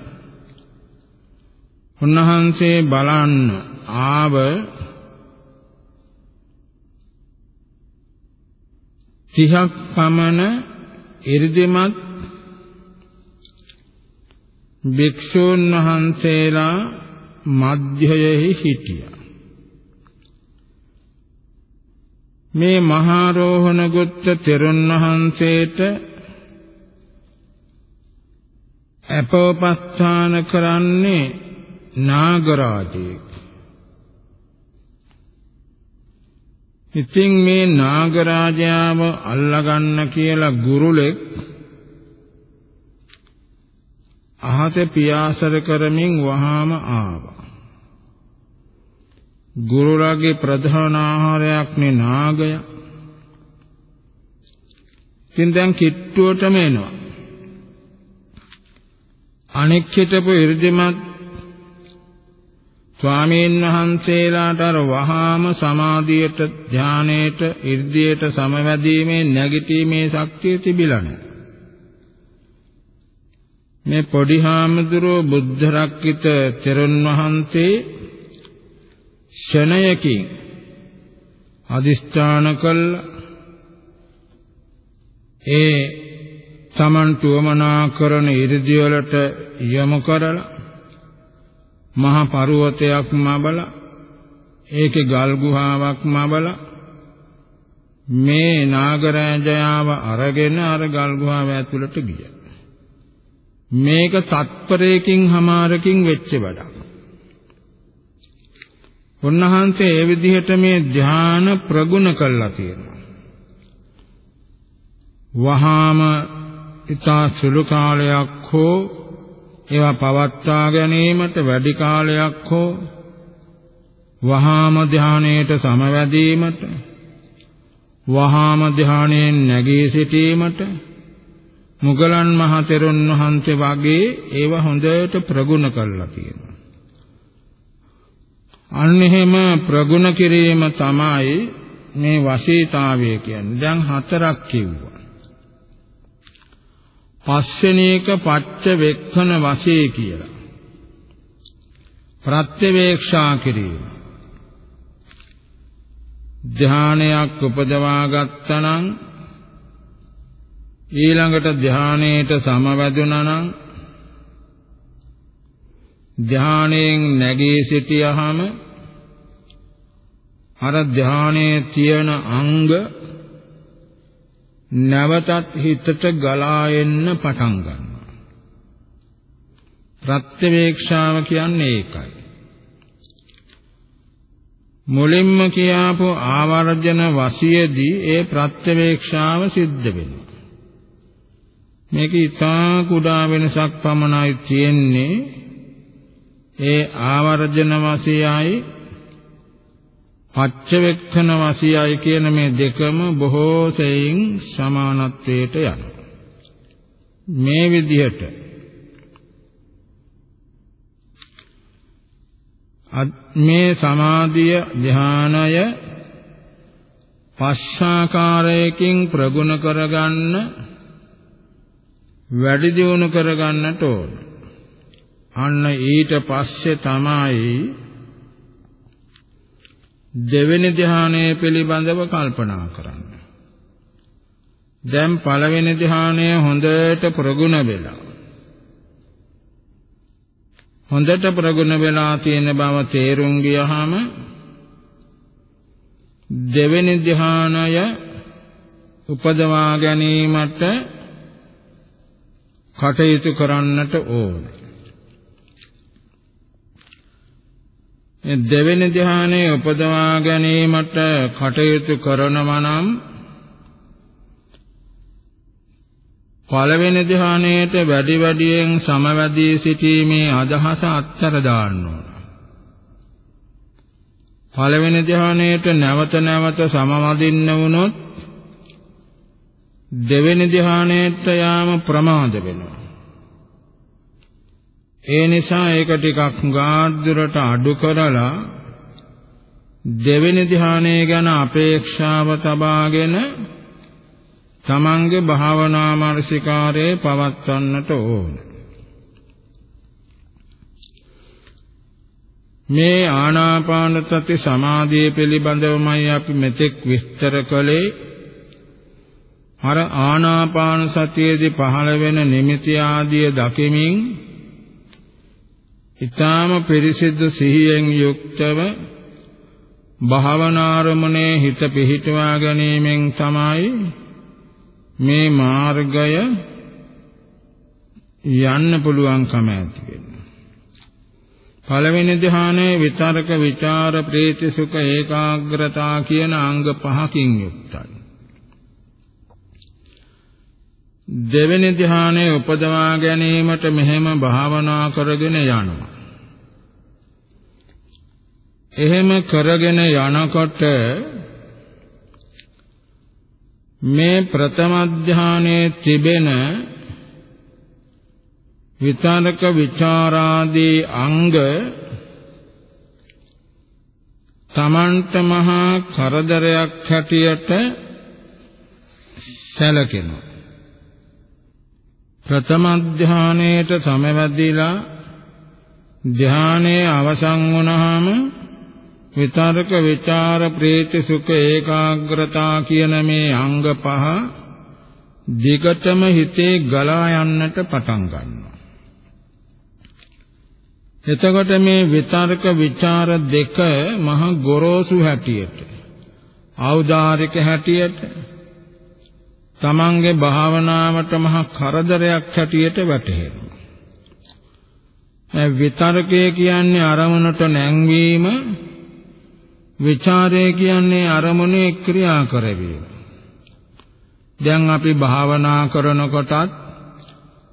උන්වහන්සේ බලන්න ආව තිහක් පමණ 이르දිමත් භික්ෂූන් වහන්සේලා මධ්‍යයෙහි හිටියා. මේ මහාරෝහණ ගුත්ත තෙරුන් වහන්සේට අපෝපස්ථාන කරන්නේ නාගරාජයෙක් ඉතින් මේ නාගරාජයාව අල්ලගන්න කියලා ගුරුලෙක් අහසේ පියාසර කරමින් වහාම ආවා. ගුරුලාගේ ප්‍රධාන ආහාරයක් නේ නාගය. ඉතින් දැන් කිට්ටුවටම එනවා. අනෙක් හිටපු 이르දිමත් ස්වාමීන් වහන්සේලාට අර වහාම සමාධියට ධානයට ඉර්ධියට සමවැදීමේ නැගිටීමේ ශක්තිය තිබිලා නැහැ. මේ පොඩි හාමුදුරුව බුද්ධ රක්කිත තෙරුන් වහන්සේ ෂණයකින් අදිෂ්ඨාන කළ ඒ තමන් තුමනා කරන ඉර්ධිය වලට යොමු කරලා මහ පර්වතයක් මබලා ඒකේ ගල් ගුහාවක් මබලා මේ නාගරාජයාව අරගෙන අර ගල් ගුහාව ඇතුළට ගියා මේක තත්පරයකින් හමාරකින් වෙච්ච වැඩක්. උන්වහන්සේ ඒ විදිහට මේ ධ්‍යාන ප්‍රගුණ කළා තියෙනවා. වහාම ඊතා සුළු කාලයක් හෝ ඒවා පවත්වා ගැනීමට වැඩි කාලයක් හෝ වහාම ධානයේට සමවැදීමට වහාම ධානයෙන් නැගී සිටීමට මුගලන් මහ තෙරුන් වහන්සේ වගේ ඒව හොඳට ප්‍රගුණ කළා කියනවා. අන්න එහෙම ප්‍රගුණ කිරීම තමයි මේ වශීතාවය කියන්නේ. දැන් හතරක් කිව්වා. පස්වෙනි එක පච්ච වෙක්ඛන වශී කියලා. ප්‍රත්‍යවේක්ෂා කිරීම. ධානයක් උපදවා ගත්තනම් ඊළඟට ධානයේට සමවැදුණා නම් ධානයෙන් නැගී සිටියහම අර ධානයේ තියෙන අංග නැවතත් හිතට ගලා එන්න පටන් ගන්නවා. ප්‍රත්‍යවේක්ෂාව කියන්නේ ඒකයි. මුලින්ම කියාපු ආවර්ජන වසියේදී ඒ ප්‍රත්‍යවේක්ෂාව සිද්ධ වෙනවා. මේක ඊටා කුඩා වෙනසක් පමණයි තියෙන්නේ ඒ ආවර්ජන වශයයි පච්චවෙක්ඛන වශයයි කියන මේ දෙකම බොහෝ සෙයින් සමානත්වයට යනවා මේ විදිහට මේ සමාධිය ධානය පස්සාකාරයකින් ප්‍රගුණ කරගන්න වැඩි දියුණු කරගන්නට ඕන. අන්න ඊට පස්සේ තමයි දෙවෙනි ධ්‍යානය පිළිබඳව කල්පනා කරන්න. දැන් පළවෙනි ධ්‍යානය හොඳට ප්‍රගුණ වෙලා. හොඳට ප්‍රගුණ වෙලා තියෙන බව තේරුම් ගියහම දෙවෙනි ධ්‍යානය උපදවා ගැනීමට කටයුතු කරන්නට ඕන. මේ දෙවෙනි ධ්‍යානයේ උපදවා ගැනීමට කටයුතු කරනවා නම් පළවෙනි ධ්‍යානයේට වැඩි වැඩියෙන් සමවැදී සිටීමේ අදහස අත්තර දාන්න ඕන. පළවෙනි ධ්‍යානයේට නැවත නැවත සමවදින්න වුණොත් දෙවෙනි ධ්‍යානයට යාම ප්‍රමාද වෙනවා. ඒ නිසා ඒක ටිකක් ගාඩ්දුරට අඩු කරලා දෙවෙනි ධ්‍යානය ගැන අපේක්ෂාව තබාගෙන තමන්ගේ භාවනා මානසිකාරයේ පවත්වන්නට ඕන. මේ ආනාපාන සති සමාධිය පිළිබඳවමයි අපි මෙතෙක් විස්තර කළේ. අර ආනාපාන සතියේදී පහළ වෙන නිමිති ආදිය දකිමින් ඊටාම පිරිසිදු සිහියෙන් යුක්තව භාවනාරමණේ හිත පිහිටවා ගැනීමෙන් තමයි මේ මාර්ගය යන්න පුළුවන්කම ඇති වෙන්නේ. පළවෙනි ධ්‍යානයේ විතරක ਵਿਚාර ප්‍රීති සුඛ ඒකාග්‍රතා කියන අංග පහකින් යුක්තයි. දෙවෙනි ධ්‍යානයේ උපදවා ගැනීමට මෙහෙම භාවනා කරගෙන යනවා. එහෙම කරගෙන යනකොට මේ ප්‍රථම ධානයේ තිබෙන විචාරක විචාරාදී අංග තමන්ට මහා කරදරයක් හැටියට සැලකෙනවා ප්‍රථම ධානයේට සමවැදිලා ධානයේ අවසන් වුණාම විතරක විචාර ප්‍රීති සුඛ ඒකාග්‍රතා කියන මේ අංග පහ දිගටම හිතේ ගලා යන්නට පටන් ගන්නවා. එතකොට මේ විතරක ਵਿਚාර දෙක මහ ගොරෝසු හැටියට ඖදාරික හැටියට තමන්ගේ භාවනාවට මහ කරදරයක් හැටියට වැටහෙනවා. විතරකය කියන්නේ අරමුණට නැංවීම, ਵਿਚාරය කියන්නේ අරමුණේ ක්‍රියා කරවීම. දැන් අපි භාවනා කරනකොටත්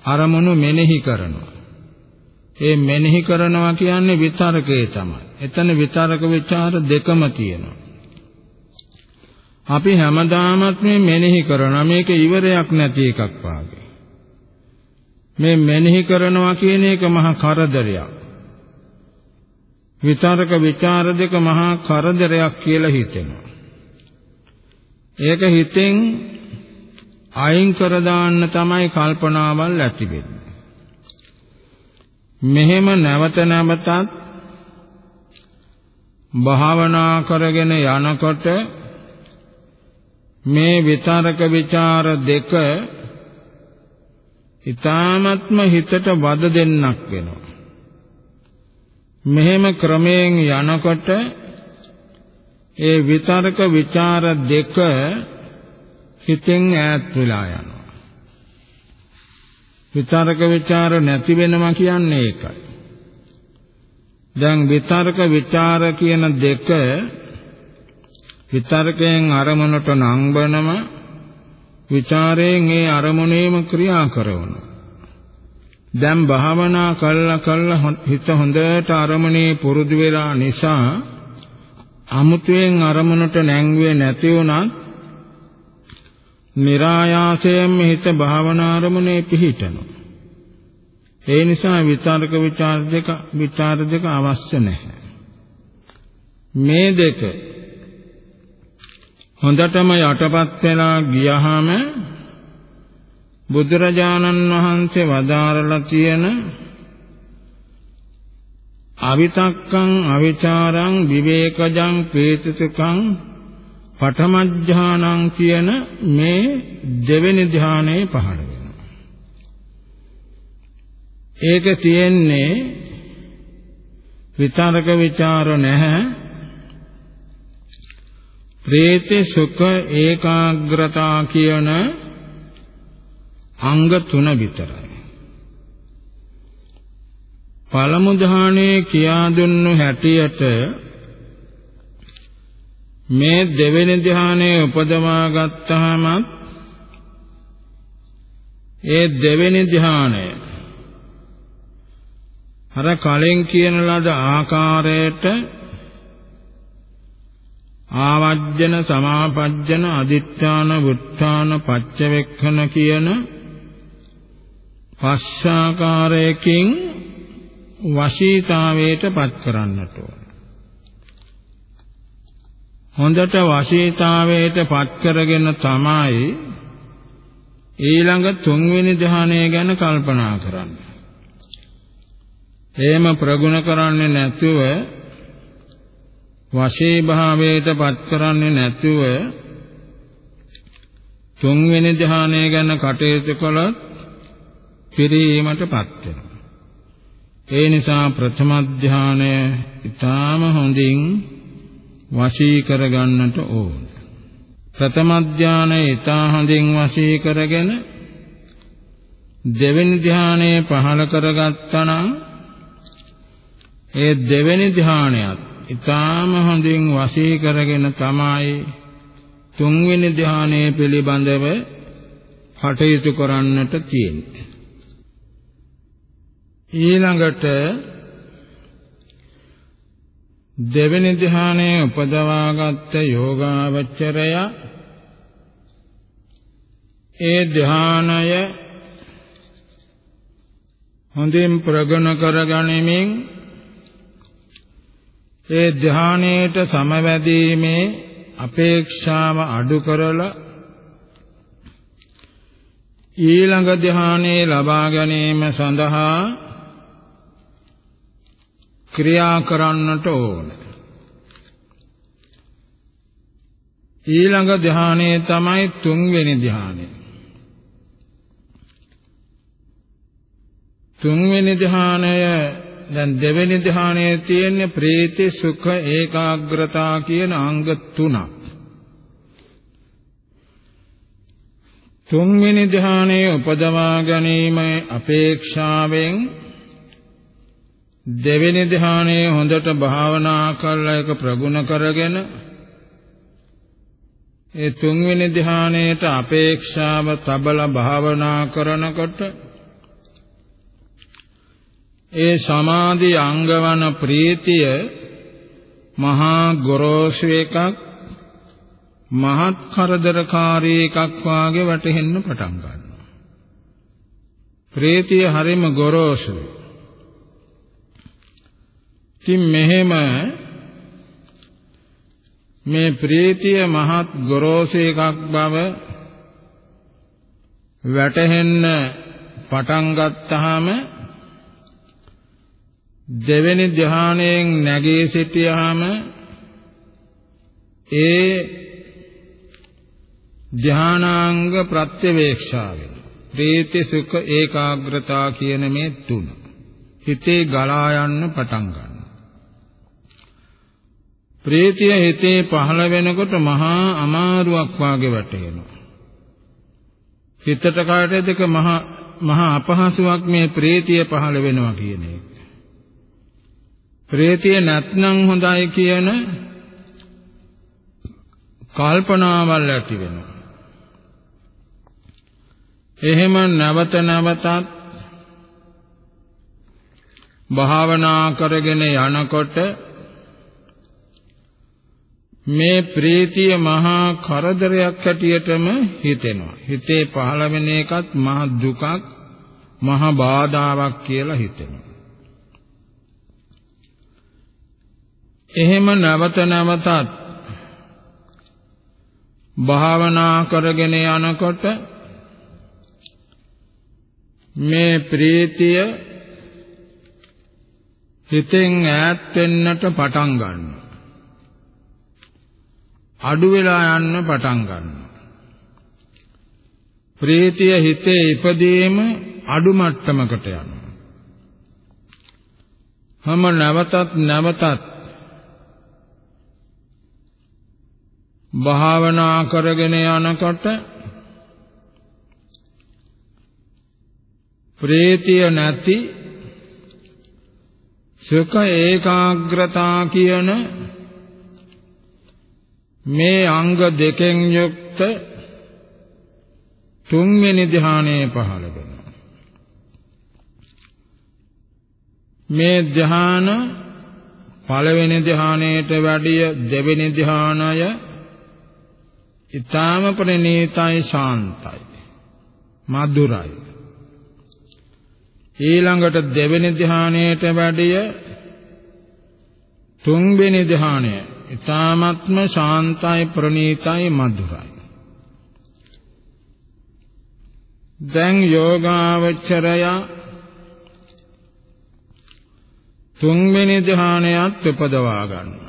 අරමුණු මෙනෙහි කරනවා. ඒ මෙනෙහි කරනවා කියන්නේ විතරකේ තමයි. එතන විතරක ਵਿਚාර දෙකම තියෙනවා. අපි හැමදාමත් මේ මෙනෙහි කරනවා මේක ඉවරයක් නැති එකක් වාගේ. මේ මෙනෙහි කරනවා කියන එක මහා කරදරයක්. විතරක ਵਿਚාර දෙක මහා කරදරයක් කියලා හිතෙනවා. ඒක හිතෙන් අයින් කර දාන්න තමයි කල්පනාවල් ඇති වෙන්නේ. මෙහෙම නැවත නැවතත් භාවනා කරගෙන යනකොට මේ විතරක ਵਿਚාර දෙක ඊ타ත්ම හිතට වද දෙන්නක් වෙනවා. මෙහෙම ක්‍රමයෙන් යනකොට ඒ විතරක ਵਿਚාර දෙක හිතෙන් ඈත් වෙලා යනවා. විතරක ਵਿਚාර නැති වෙනවා කියන්නේ ඒකයි. දැන් විතරක ਵਿਚාර කියන දෙක විතර්කයෙන් අරමුණට නංවනම විචාරයෙන් ඒ අරමුණේම ක්‍රියා කරන දැන් භාවනා කළා කළා හිත හොඳට අරමුණේ පුරුදු වෙලා නිසා අමුතුවෙන් අරමුණට නැංගුවේ නැති වුණත් નિરાයාසයෙන් හිත භාවනා අරමුණේ පිහිටනවා. ඒ නිසා විතර්ක ਵਿਚාර දෙක විචාර දෙක අවශ්‍ය නැහැ. මේ දෙක හොඳටම යටපත් වෙලා ගියහම බුදුරජාණන් වහන්සේ වදාරලා තියෙන අවිතක්කං අවිචාරං විවේකජං පේතිතකං පඨමඥානං කියන මේ දෙවෙනි ධානයේ පහළ වෙනවා. ඒක තියෙන්නේ විතරක ਵਿਚාර නැහැ. ප්‍රේත සුඛ ඒකාග්‍රතා කියන අංග තුන විතරයි. පළමු ධානයේ කියා දුන්නු හැටියට මේ දෙවෙනි ධානයේ උපදවා ගත්තාම ඒ දෙවෙනි ධානය අර කලින් කියන ලද ආකාරයට ආවජ්ජන සමාපජ්ජන අදිත්‍යාන වුත්තාන පච්චවෙක්ඛන කියන පස්සාකාරයකින් වශීතාවයට පත් කරන්නට ඕන. හොඳට වශීතාවයට පත් කරගෙන තමයි ඊළඟ තුන්වෙනි ධ්‍යානය ගැන කල්පනා කරන්නේ. එහෙම ප්‍රගුණ කරන්නේ නැතුව වශී භාවයට පත් කරන්නේ නැතුව තුන්වෙනි ධ්‍යානය ගැන කටයුතු කළොත් පිරීමටපත් වෙනවා. ඒ නිසා ප්‍රථම ධ්‍යානය ඊටාම හොඳින් වශී කරගන්නට ඕන. ප්‍රථම ධානය ඊටා හොඳින් වශී කරගෙන දෙවෙනි ධානය පහළ කරගත්තා නම් ඒ දෙවෙනි ධානයත් ඊටාම හොඳින් වශී කරගෙන තමයි තුන්වෙනි ධානය පිළිබඳව කටයුතු කරන්නට තියෙන්නේ. ඊළඟට දෙවෙනි ධ්‍යානයේ උපදවාගත් යෝගාවචරය. ඒ ධ්‍යානය හොඳින් ප්‍රගුණ කරගනිමින් ඒ ධ්‍යානයට සමවැදීමේ අපේක්ෂාව අඩු කරලා ඊළඟ ධ්‍යානයේ ලබා ගැනීම සඳහා ක්‍රියා කරන්නට ඕන. ඊළඟ ධ්‍යානය තමයි තුන්වෙනි ධ්‍යානය. තුන්වෙනි ධ්‍යානය දැන් දෙවෙනි ධ්‍යානයේ තියෙන ප්‍රීති සුඛ ඒකාග්‍රතා කියන අංග තුනක්. තුන්වෙනි ධ්‍යානයේ උපදවා ගැනීම අපේක්ෂාවෙන් දෙවෙනි ධ්‍යානයේ හොඳට භාවනා කරලා ඒක ප්‍රගුණ කරගෙන ඒ තුන්වෙනි ධ්‍යානයට අපේක්ෂාව තබල භාවනා කරනකොට ඒ සමාධි අංගවන ප්‍රීතිය මහා ගොරෝසු එකක් මහත් කරදරකාරී එකක් වාගේ වැටෙන්න පටන් ගන්නවා. ප්‍රීතිය හරිම ගොරෝසුයි. ඉතින් මෙහෙම මේ ප්‍රීතිය මහත් ගොරෝසු එකක් බව වැටහෙන්න පටන් ගත්තාම දෙවෙනි ධ්‍යානයෙන් නැගී සිටියාම ඒ ධානාංග ප්‍රත්‍යවේක්ෂාවෙන් ප්‍රීති සුඛ ඒකාග්‍රතා කියන මේ තුන හිතේ ගලා යන්න පටන් ගන්නවා ප්‍රීතිය හිතේ පහළ වෙනකොට මහා අමාරුවක් වාගේ වැටෙනවා. හිතට කායට දෙක මහා මහා අපහසුයක් මේ ප්‍රීතිය පහළ වෙනවා කියන එක. ප්‍රීතිය නැත්නම් හොඳයි කියන කල්පනාවල් ඇති වෙනවා. එහෙම නැවත නැවතත් භාවනා කරගෙන යනකොට මේ ප්‍රීතිය මහා කරදරයක් හැටියටම හිතෙනවා. හිතේ පහළ වෙන එකත් මහ දුකක්, මහ බාධාවක් කියලා හිතෙනවා. එහෙම නැවත නැවතත් භාවනා කරගෙන යනකොට මේ ප්‍රීතිය හිතෙන් ඈත් වෙන්නට පටන් ගන්නවා. අඩු වෙලා යන්න පටන් ගන්නවා. ප්‍රීතිය හිතේ ඉපදීම අඩු මට්ටමකට යනවා. හැම නැවතත් නැවතත් භාවනා කරගෙන යනකොට ප්‍රීතිය නැති සුඛ ඒකාග්‍රතා කියන මේ අංග දෙකෙන් යුක්ත තුන්වෙනි ධ්‍යානයේ පහළ වෙනවා. මේ ධ්‍යාන පළවෙනි ධ්‍යානයට වැඩිය දෙවෙනි ඊ타ම ප්‍රණීතයි ශාන්තයි මధుරයි. ඊළඟට දෙවෙනි ධ්‍යානයට වැඩිය තුන්වෙනි ධ්‍යානය ඊ타මත්ම ශාන්තයි ප්‍රණීතයි මధుරයි. දැන් යෝගාවචරය තුන්වෙනි ධ්‍යානයත් උපදවා ගන්නවා.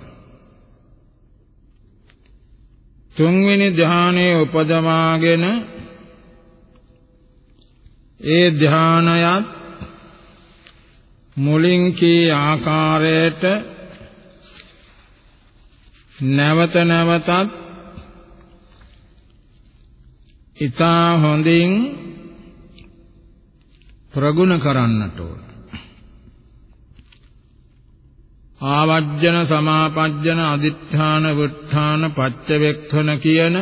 තුන්වෙනි ධ්‍යානයේ උපදවාගෙන ඒ ධ්‍යානයත් මුලින් කී ආකාරයට නැවත නැවතත් ඊතා හොඳින් ප්‍රගුණ කරන්නට ඕන. ආවජ්ජන සමාපජ්ජන අදිඨාන වුත්ථාන පච්චවෙක්ඛන කියන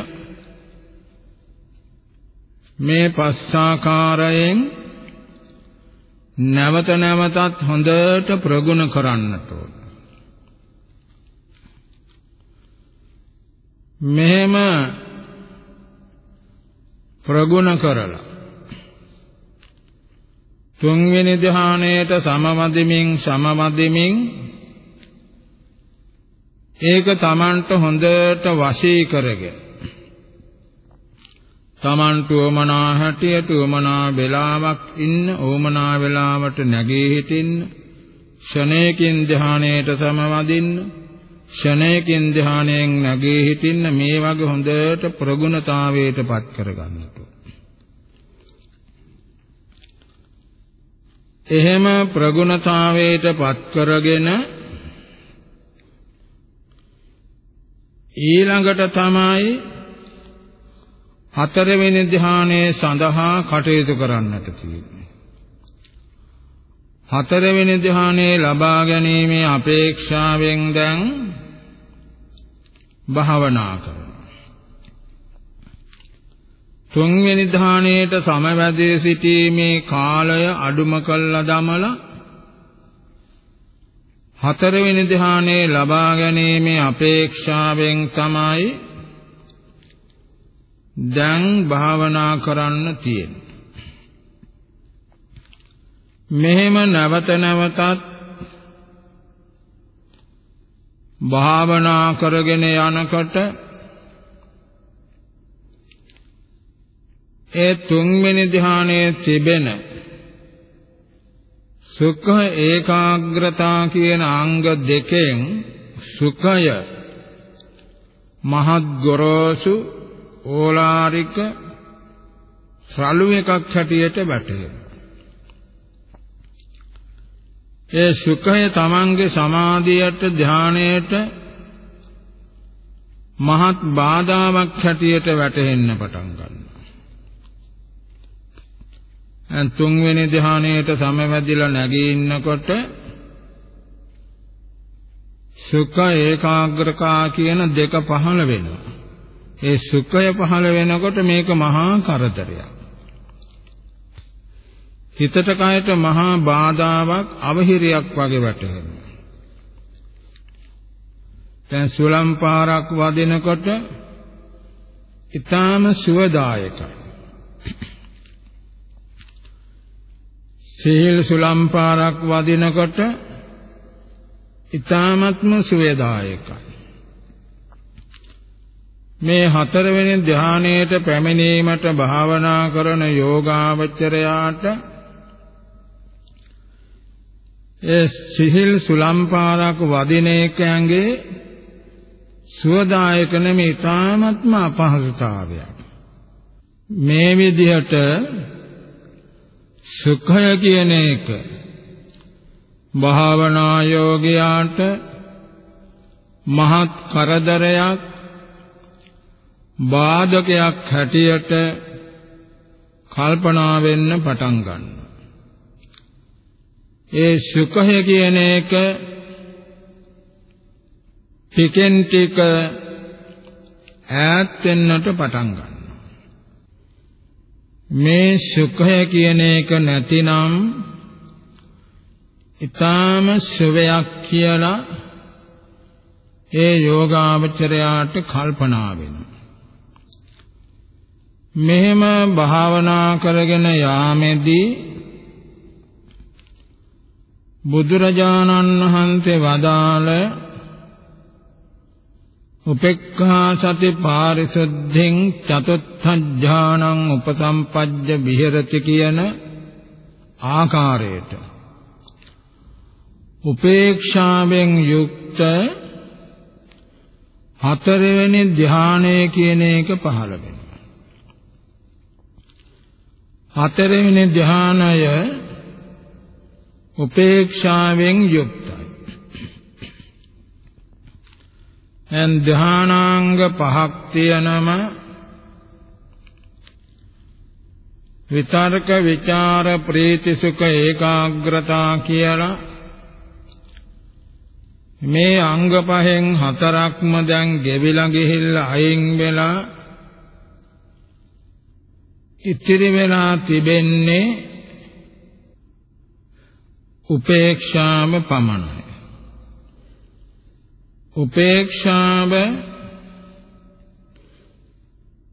මේ පස්සාකාරයෙන් නැවත නැවතත් හොඳට ප්‍රගුණ කරන්නට ඕන. මෙහෙම ප්‍රගුණ කරලා තුන්වෙනි ධ්‍යානයට සමවදිමින් සමවදිමින් ඒක Tamanට හොඳට වශී කරගෙන Tamanට උමනා හැටියට උමනා වේලාවක් ඉන්න උමනා වේලාවට නැගී හිටින්න ක්ෂණයකින් ධ්‍යානයට සමවදින්න ක්ෂණයකින් ධ්‍යානයෙන් නැගී හිටින්න මේ වගේ හොඳට ප්‍රගුණතාවයට පත් කරගන්නට. එහෙම ප්‍රගුණතාවයට පත් කරගෙන ඊළඟට තමයි හතරවෙනි ධ්‍යානයේ සඳහා කටයුතු කරන්නට තියෙන්නේ. හතරවෙනි ධ්‍යානයේ ලබා ගැනීමේ අපේක්ෂාවෙන් දැන් භාවනා කරනවා. තුන්වෙනි ධානයේට සමවැදී සිටීමේ කාලය අඩුම කළා දමලා හතරවෙනි ධානයේ ලබා ගැනීමේ අපේක්ෂාවෙන් තමයි දැන් භාවනා කරන්න තියෙන්නේ. මෙහෙම නැවත නැවතත් භාවනා කරගෙන යනකොට ඒ තුන්වෙනි ධානයේ තිබෙන සුඛ ඒකාග්‍රතා කියන අංග දෙකෙන් සුඛය මහත් ගොරෝසු ඕලාරික සලු එකක් හැටියට වැටහෙනවා. ඒ සුඛය තමන්ගේ සමාධියට ධානයට මහත් බාධාවක් හැටියට වැටෙන්න පටන් ගන්නවා. තුන්වෙනි ධ්‍යානයට සමවැදිලා නැගී ඉන්නකොට සුඛ ඒකාග්‍රකා කියන දෙක පහළ වෙනවා. ඒ සුඛය පහළ වෙනකොට මේක මහා කරදරයක්. හිතට කයට මහා බාධාවක් අවහිරියක් වගේ වැටහෙනවා. දැන් සුලම් පාරක් වදිනකොට ඊටාම සුවදායකයි. සිහිල් සුලම් පාරක් වදිනකොට ඊ타ත්ම සුවේදායකයි මේ හතරවෙනි ධානයේට පැමිණීමට භාවනා කරන යෝගාවචරයාට ඒ සිහිල් සුලම් පාරක් වදින එකයන්ගේ සුවදායක නෙමේ ඊ타ත්ම අපහසුතාවයක්. මේ විදිහට සුඛය කියන එක භාවනා යෝගියාට මහත් කරදරයක් බාධකයක් හැටියට කල්පනා වෙන්න පටන් ගන්නවා. ඒ සුඛය කියන එක ටිකෙන් ටික ඈත් වෙන්නට පටන් ගන්නවා. මේ සුඛය කියන එක නැතිනම් ඊටාම සුවයක් කියලා ඒ යෝගාවචරයාට කල්පනා වෙනවා. මෙහෙම භාවනා කරගෙන යාමේදී බුදුරජාණන් වහන්සේ වදාළ උපේක්ඛා සති පාරිසුද්ධින් චතුත්ථ ඥානං උපසම්පජ්ජ විහෙරති කියන ආකාරයට. උපේක්ෂාවෙන් යුක්ත හතරවෙනි ධානය කියන එක පහළ වෙනවා. හතරවෙනි ධානය උපේක්ෂාවෙන් යුක්තයි. එන් ධානාංග පහක් තියෙනම විතර්ක ਵਿਚාර ප්‍රීති සුඛ ඒකාග්‍රතා කියලා මේ අංග පහෙන් හතරක්ම දැන් ගෙවිලා ගිහිල්ලා අයින් වෙලා ඉතිරි වෙලා තිබෙන්නේ උපේක්ෂාම පමණයි. උපේක්ෂාව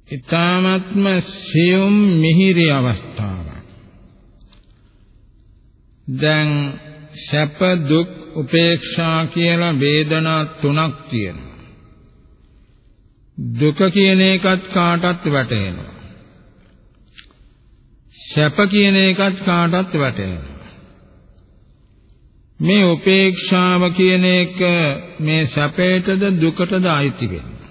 ඊ타ත්ම සියුම් මිහිරි අවස්ථාවක්. දැන් සැප දුක් උපේක්ෂා කියලා වේදනා තුනක් තියෙනවා. දුක කියන එකත් කාටත් වැටෙනවා සැප කියන එකත් කාටත් වැටෙනවා මේ උපේක්ෂාව කියන එක මේ සැපයටද දුකටද අයිති වෙන්නේ?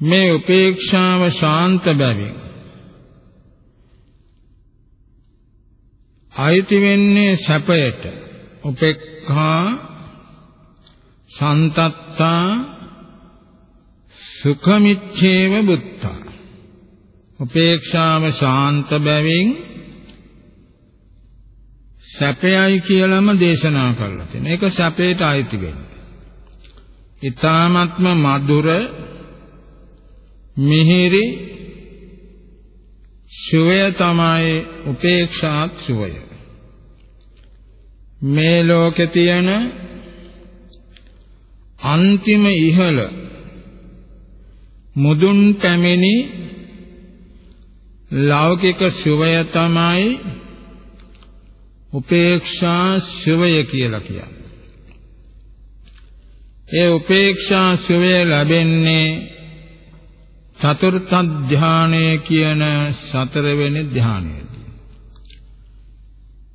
මේ උපේක්ෂාව ශාන්ත බැවින් අයිති වෙන්නේ සැපයට. උපේක්ඛා සන්තත්තා සුඛමිච්ඡේව බුත්තා. උපේක්ෂාව ශාන්ත බැවින් සැපයයි කියලාම දේශනා කරලා තියෙනවා. ඒක සැපයට අයිති වෙන්නේ. ඊ타ත්ම මధుර මිහිරි සුවය තමයි උපේක්ෂාත් සුවය. මේ ලෝකේ තියෙන අන්තිම ඉහළ මුදුන් පැමිණි ලෞකික සුවය තමයි උපේක්ෂා ශිවය කියලා කියන්නේ. ඒ උපේක්ෂා ශිවය ලැබෙන්නේ චතුර්ථ ධානය කියන සතරවෙනි ධානයේදී.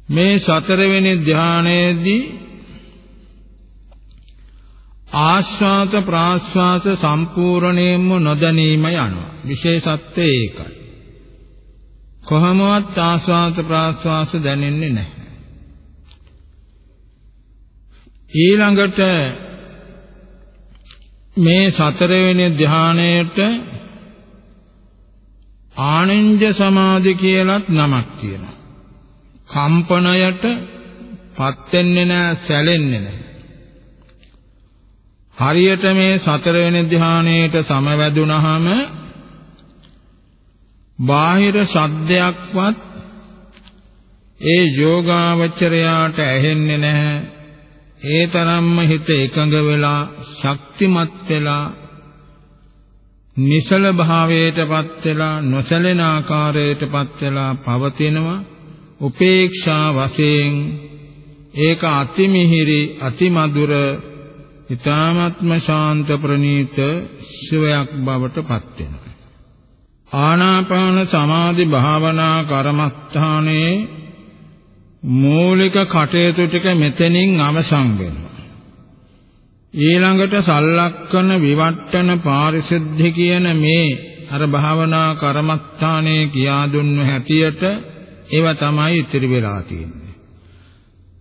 මේ සතරවෙනි ධානයේදී ආශ්වාස ප්‍රාශ්වාස සම්පූර්ණයෙන්ම නොදැනීම යනවා. විශේෂත්වය ඒකයි. කොහොමවත් ආශ්වාස ප්‍රාශ්වාස දැනෙන්නේ නැහැ. ඊළඟට මේ සතරවෙනි ධානයට ආනෙන්ජ සමාධි කියලත් නමක් තියෙනවා. කම්පණයට පත් වෙන්නේ නැහැ, සැලෙන්නේ නැහැ. හරියට මේ සතරවෙනි ධානයට සමවැදුනහම බාහිර ශබ්දයක්වත් ඒ යෝගාවචරයාට ඇහෙන්නේ නැහැ ඒ තරම්ම හිත එකඟ වෙලා ශක්තිමත් වෙලා නිසල භාවයටපත් වෙලා නොසැලෙන ආකාරයටපත් වෙලා පවතිනවා. උපේක්ෂා වශයෙන් ඒක අතිමිහිරි අතිමధుර ඊ타ත්ම ශාන්ත ප්‍රණීත ශිවයක් බවට පත් වෙනවා. ආනාපාන සමාධි භාවනා කර්මස්ථානයේ මූලික කටයුතු ටික මෙතනින් අවසන් වෙනවා. ඊළඟට සල්ලක්කන විවට්ටන පාරිශුද්ධි කියන මේ අර භාවනා කර්මස්ථානයේ කියා දුන්න හැටියට ඒව තමයි ඉතිරි වෙලා තියෙන්නේ.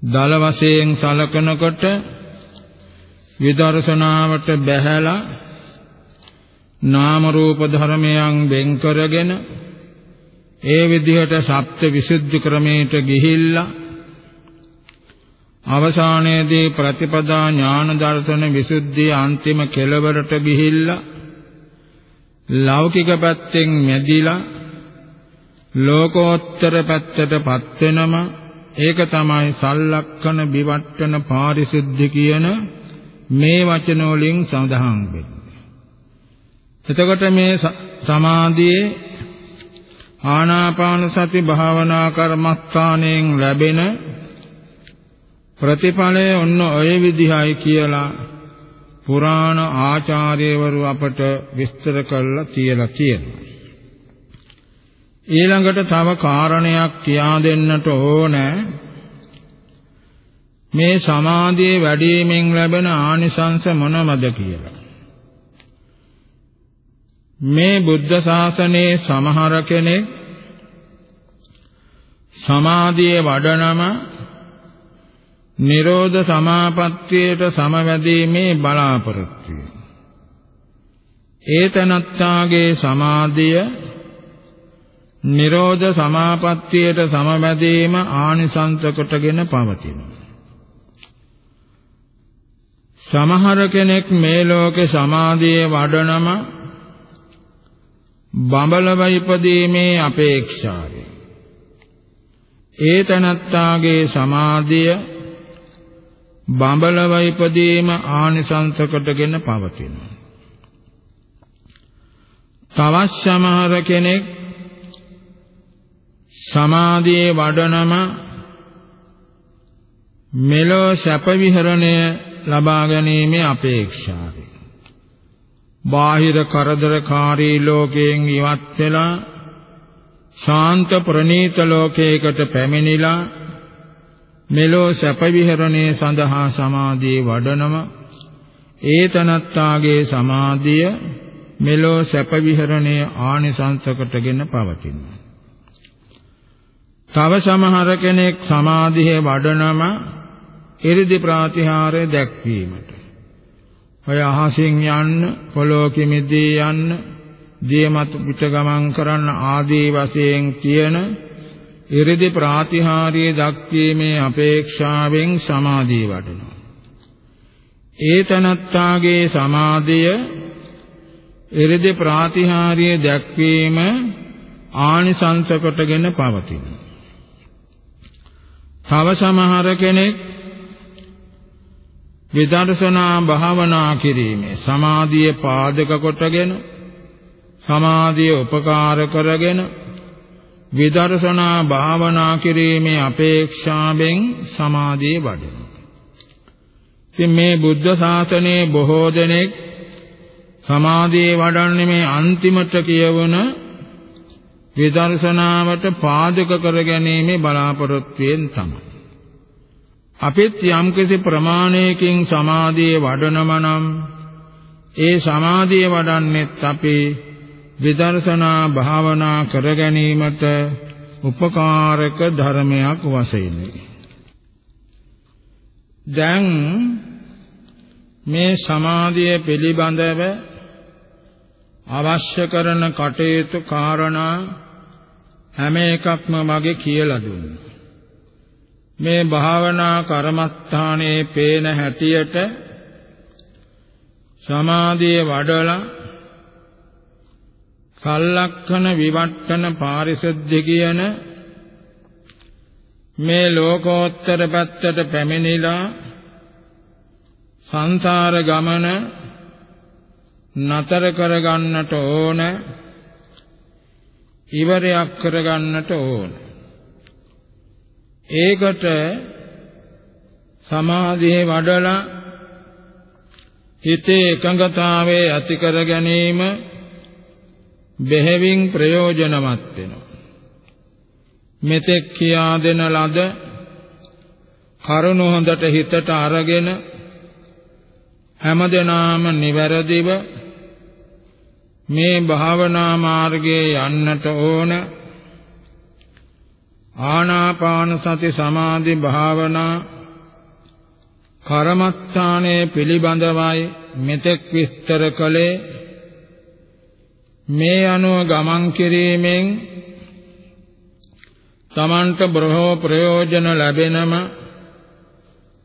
දල වශයෙන් සලකනකොට විදර්ශනාවට බැහැලා නාම රූප ධර්මයන් වෙන් කරගෙන ඒ විදිහට සප්ත විසුද්ධි ක්‍රමයට ගිහිල්ලා අවසානයේදී ප්‍රතිපදා ඥාන දර්ශන විසුද්ධිය අන්තිම කෙළවරට ගිහිල්ලා ලෞකික පැත්තෙන් මැදිලා ලෝකෝත්තර පැත්තටපත් වෙනම ඒක තමයි සල්ලක්කන විවට්ටන පාරිශුද්ධ කියන මේ වචන වලින් සඳහන් වෙන්නේ. එතකොට මේ සමාධියේ ආනාපාන සති භාවනා කර්මස්ථානයෙන් ලැබෙන ප්‍රතිඵලය ඔන්න ඔය විදිහයි කියලා පුරාණ ආචාර්යවරු අපට විස්තර කරලා තියලා තියෙනවා. ඊළඟට තව කාරණයක් කියා දෙන්නට ඕන මේ සමාධියේ වැඩිමෙන් ලැබෙන ආනිසංස මොනවද කියලා. මේ බුද්ධ ශාසනයේ සමහර කෙනෙක් සමාධියේ වඩනම නිරෝධ සමාපත්තියට සමවැදීමේ බලාපොරොත්තු ඒතනත්තාගේ සමාධිය නිරෝධ සමාපත්තියට සමවැදීම ආනිසංස කොටගෙන පවතිනවා. සමහර කෙනෙක් මේ ලෝකේ සමාධියේ වඩනම බඹලව ඉපදීමේ අපේක්ෂාවෙන් ඒ තනත්තාගේ සමාධිය බඹලව ඉපදීම ආනිසංස කොටගෙන පවතිනවා. තවත් සමහර කෙනෙක් සමාධියේ වඩනම මෙලෝ සැප විහරණය ලබා ගැනීමේ අපේක්ෂාවෙන් බාහිර කරදරකාරී ලෝකයෙන් ඉවත් වෙලා ශාන්ත ප්‍රණීත ලෝකයකට පැමිණිලා මෙලෝ සැප විහරණය සඳහා සමාධිය වඩනම ඒ තනත්තාගේ සමාධිය මෙලෝ සැප විහරණය ආනිසංසකටගෙන පවතිනවා. තව සමහර කෙනෙක් සමාධියේ වඩනම ඉරිදි ප්‍රාතිහාරය දැක්වීමට ඔය අහසින් යන්න පොළොව මිදී යන්න දියමත් පිට ගමන් කරන්න ආදී වශයෙන් කියන ඉරිදි ප්‍රාතිහාර්ය දක්වීමේ අපේක්ෂාවෙන් සමාධිය වඩනවා. ඒතනත්තාගේ සමාධිය ඉරිදි ප්‍රාතිහාර්ය දැක්වීම ආනිසංස කොටගෙන පවතිනවා. තව සමහර කෙනෙක් විදර්ශනා භාවනා කිරීමේ සමාධිය පාදක කොටගෙන සමාධිය උපකාර කරගෙන විදර්ශනා භාවනා කිරීමේ අපේක්ෂාවෙන් සමාධිය වඩනවා. ඉතින් මේ බුද්ධ ශාසනයේ බොහෝ දෙනෙක් සමාධිය වඩන්නේ මේ අන්තිමට කියවන විදර්ශනාවට පාදක කර ගැනීමේ බලාපොරොත්තුවෙන් තමයි. අපිත් යම්කිසි ප්‍රමාණයකින් සමාධියේ වඩනම නම් ඒ සමාධිය වඩන්නෙත් අපේ විදර්ශනා භාවනා කර ගැනීමට උපකාරක ධර්මයක් වශයෙන්. දැන් මේ සමාධිය පිළිබඳව අවශ්‍ය කරන කටයුතු කාරණා හැම එකක්ම මගේ කියලා දුන්නා. මේ භාවනා කර්මස්ථානයේ පේන හැටියට සමාධිය වඩලා සල්ලක්ෂණ විවට්ටන පාරිශුද්ධ කියන මේ ලෝකෝත්තර පැත්තට පැමිණිලා සංසාර ගමන නතර කරගන්නට ඕන ඉවරයක් කරගන්නට ඕන. ඒකට සමාධියේ වඩලා හිතේ එකඟතාවයේ ඇති කර ගැනීම බෙහෙවින් ප්‍රයෝජනවත් වෙනවා. මෙතෙක් කියා දෙන ලද කරුණ හොඳට හිතට අරගෙන හැමදෙනාම නිවැරදිව මේ භාවනා මාර්ගයේ යන්නට ඕන ආනාපාන සති සමාධි භාවනා කර්මස්ථානයේ පිළිබඳවයි මෙතෙක් විස්තර කළේ. මේ අනුව ගමන් කිරීමෙන් තමන්ට බොහෝ ප්‍රයෝජන ලැබෙනම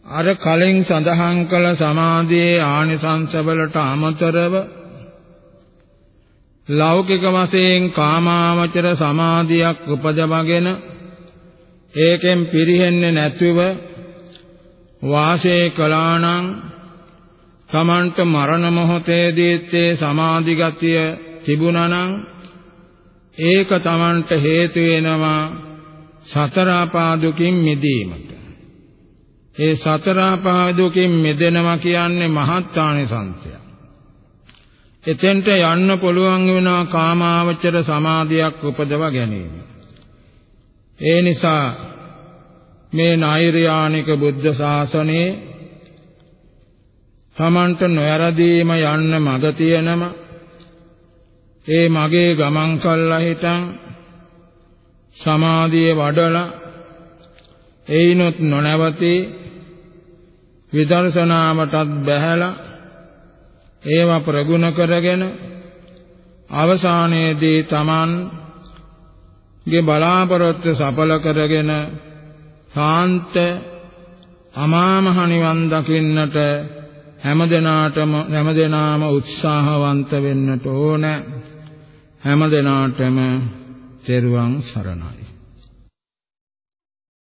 අර කලින් සඳහන් කළ සමාධියේ ආනිසංසවලට අමතරව ලෞකික වශයෙන් කාමාවචර සමාධියක් උපදවගෙන ඒකෙන් පිරිහෙන්නේ නැතිව වාසය කළානම් තමන්ට මරණ මොහොතේදීත් ඒ සමාධි ගතිය තිබුණානම් ඒක තමන්ට හේතු වෙනවා සතර පාදුකින් මිදීමට. ඒ සතර පාදුකින් මිදෙනවා කියන්නේ මහත් ආනිසංසයක්. එතෙන්ට යන්න පුළුවන් වෙනවා කාමාවචර සමාධියක් උපදව ගැනීම. ඒ නිසා මේ නෛර්යානික බුද්ධ ශාසනයේ තමන්ට නොයරදීම යන්න මඟ තියෙනම ඒ මගේ ගමන් කළා හිටන් සමාධිය වඩලා එයිනොත් නොනවතී විදර්ශනාවටත් බැහැලා ඒවා ප්‍රගුණ කරගෙන අවසානයේදී Taman ගේ බලාපොරොත්තු සඵල කරගෙන සාන්ත අමාමහ නිවන් දකින්නට හැමදෙනාටම හැමදෙනාම උත්සාහවන්ත වෙන්නට ඕන. හැමදෙනාටම තෙරුවන් සරණයි.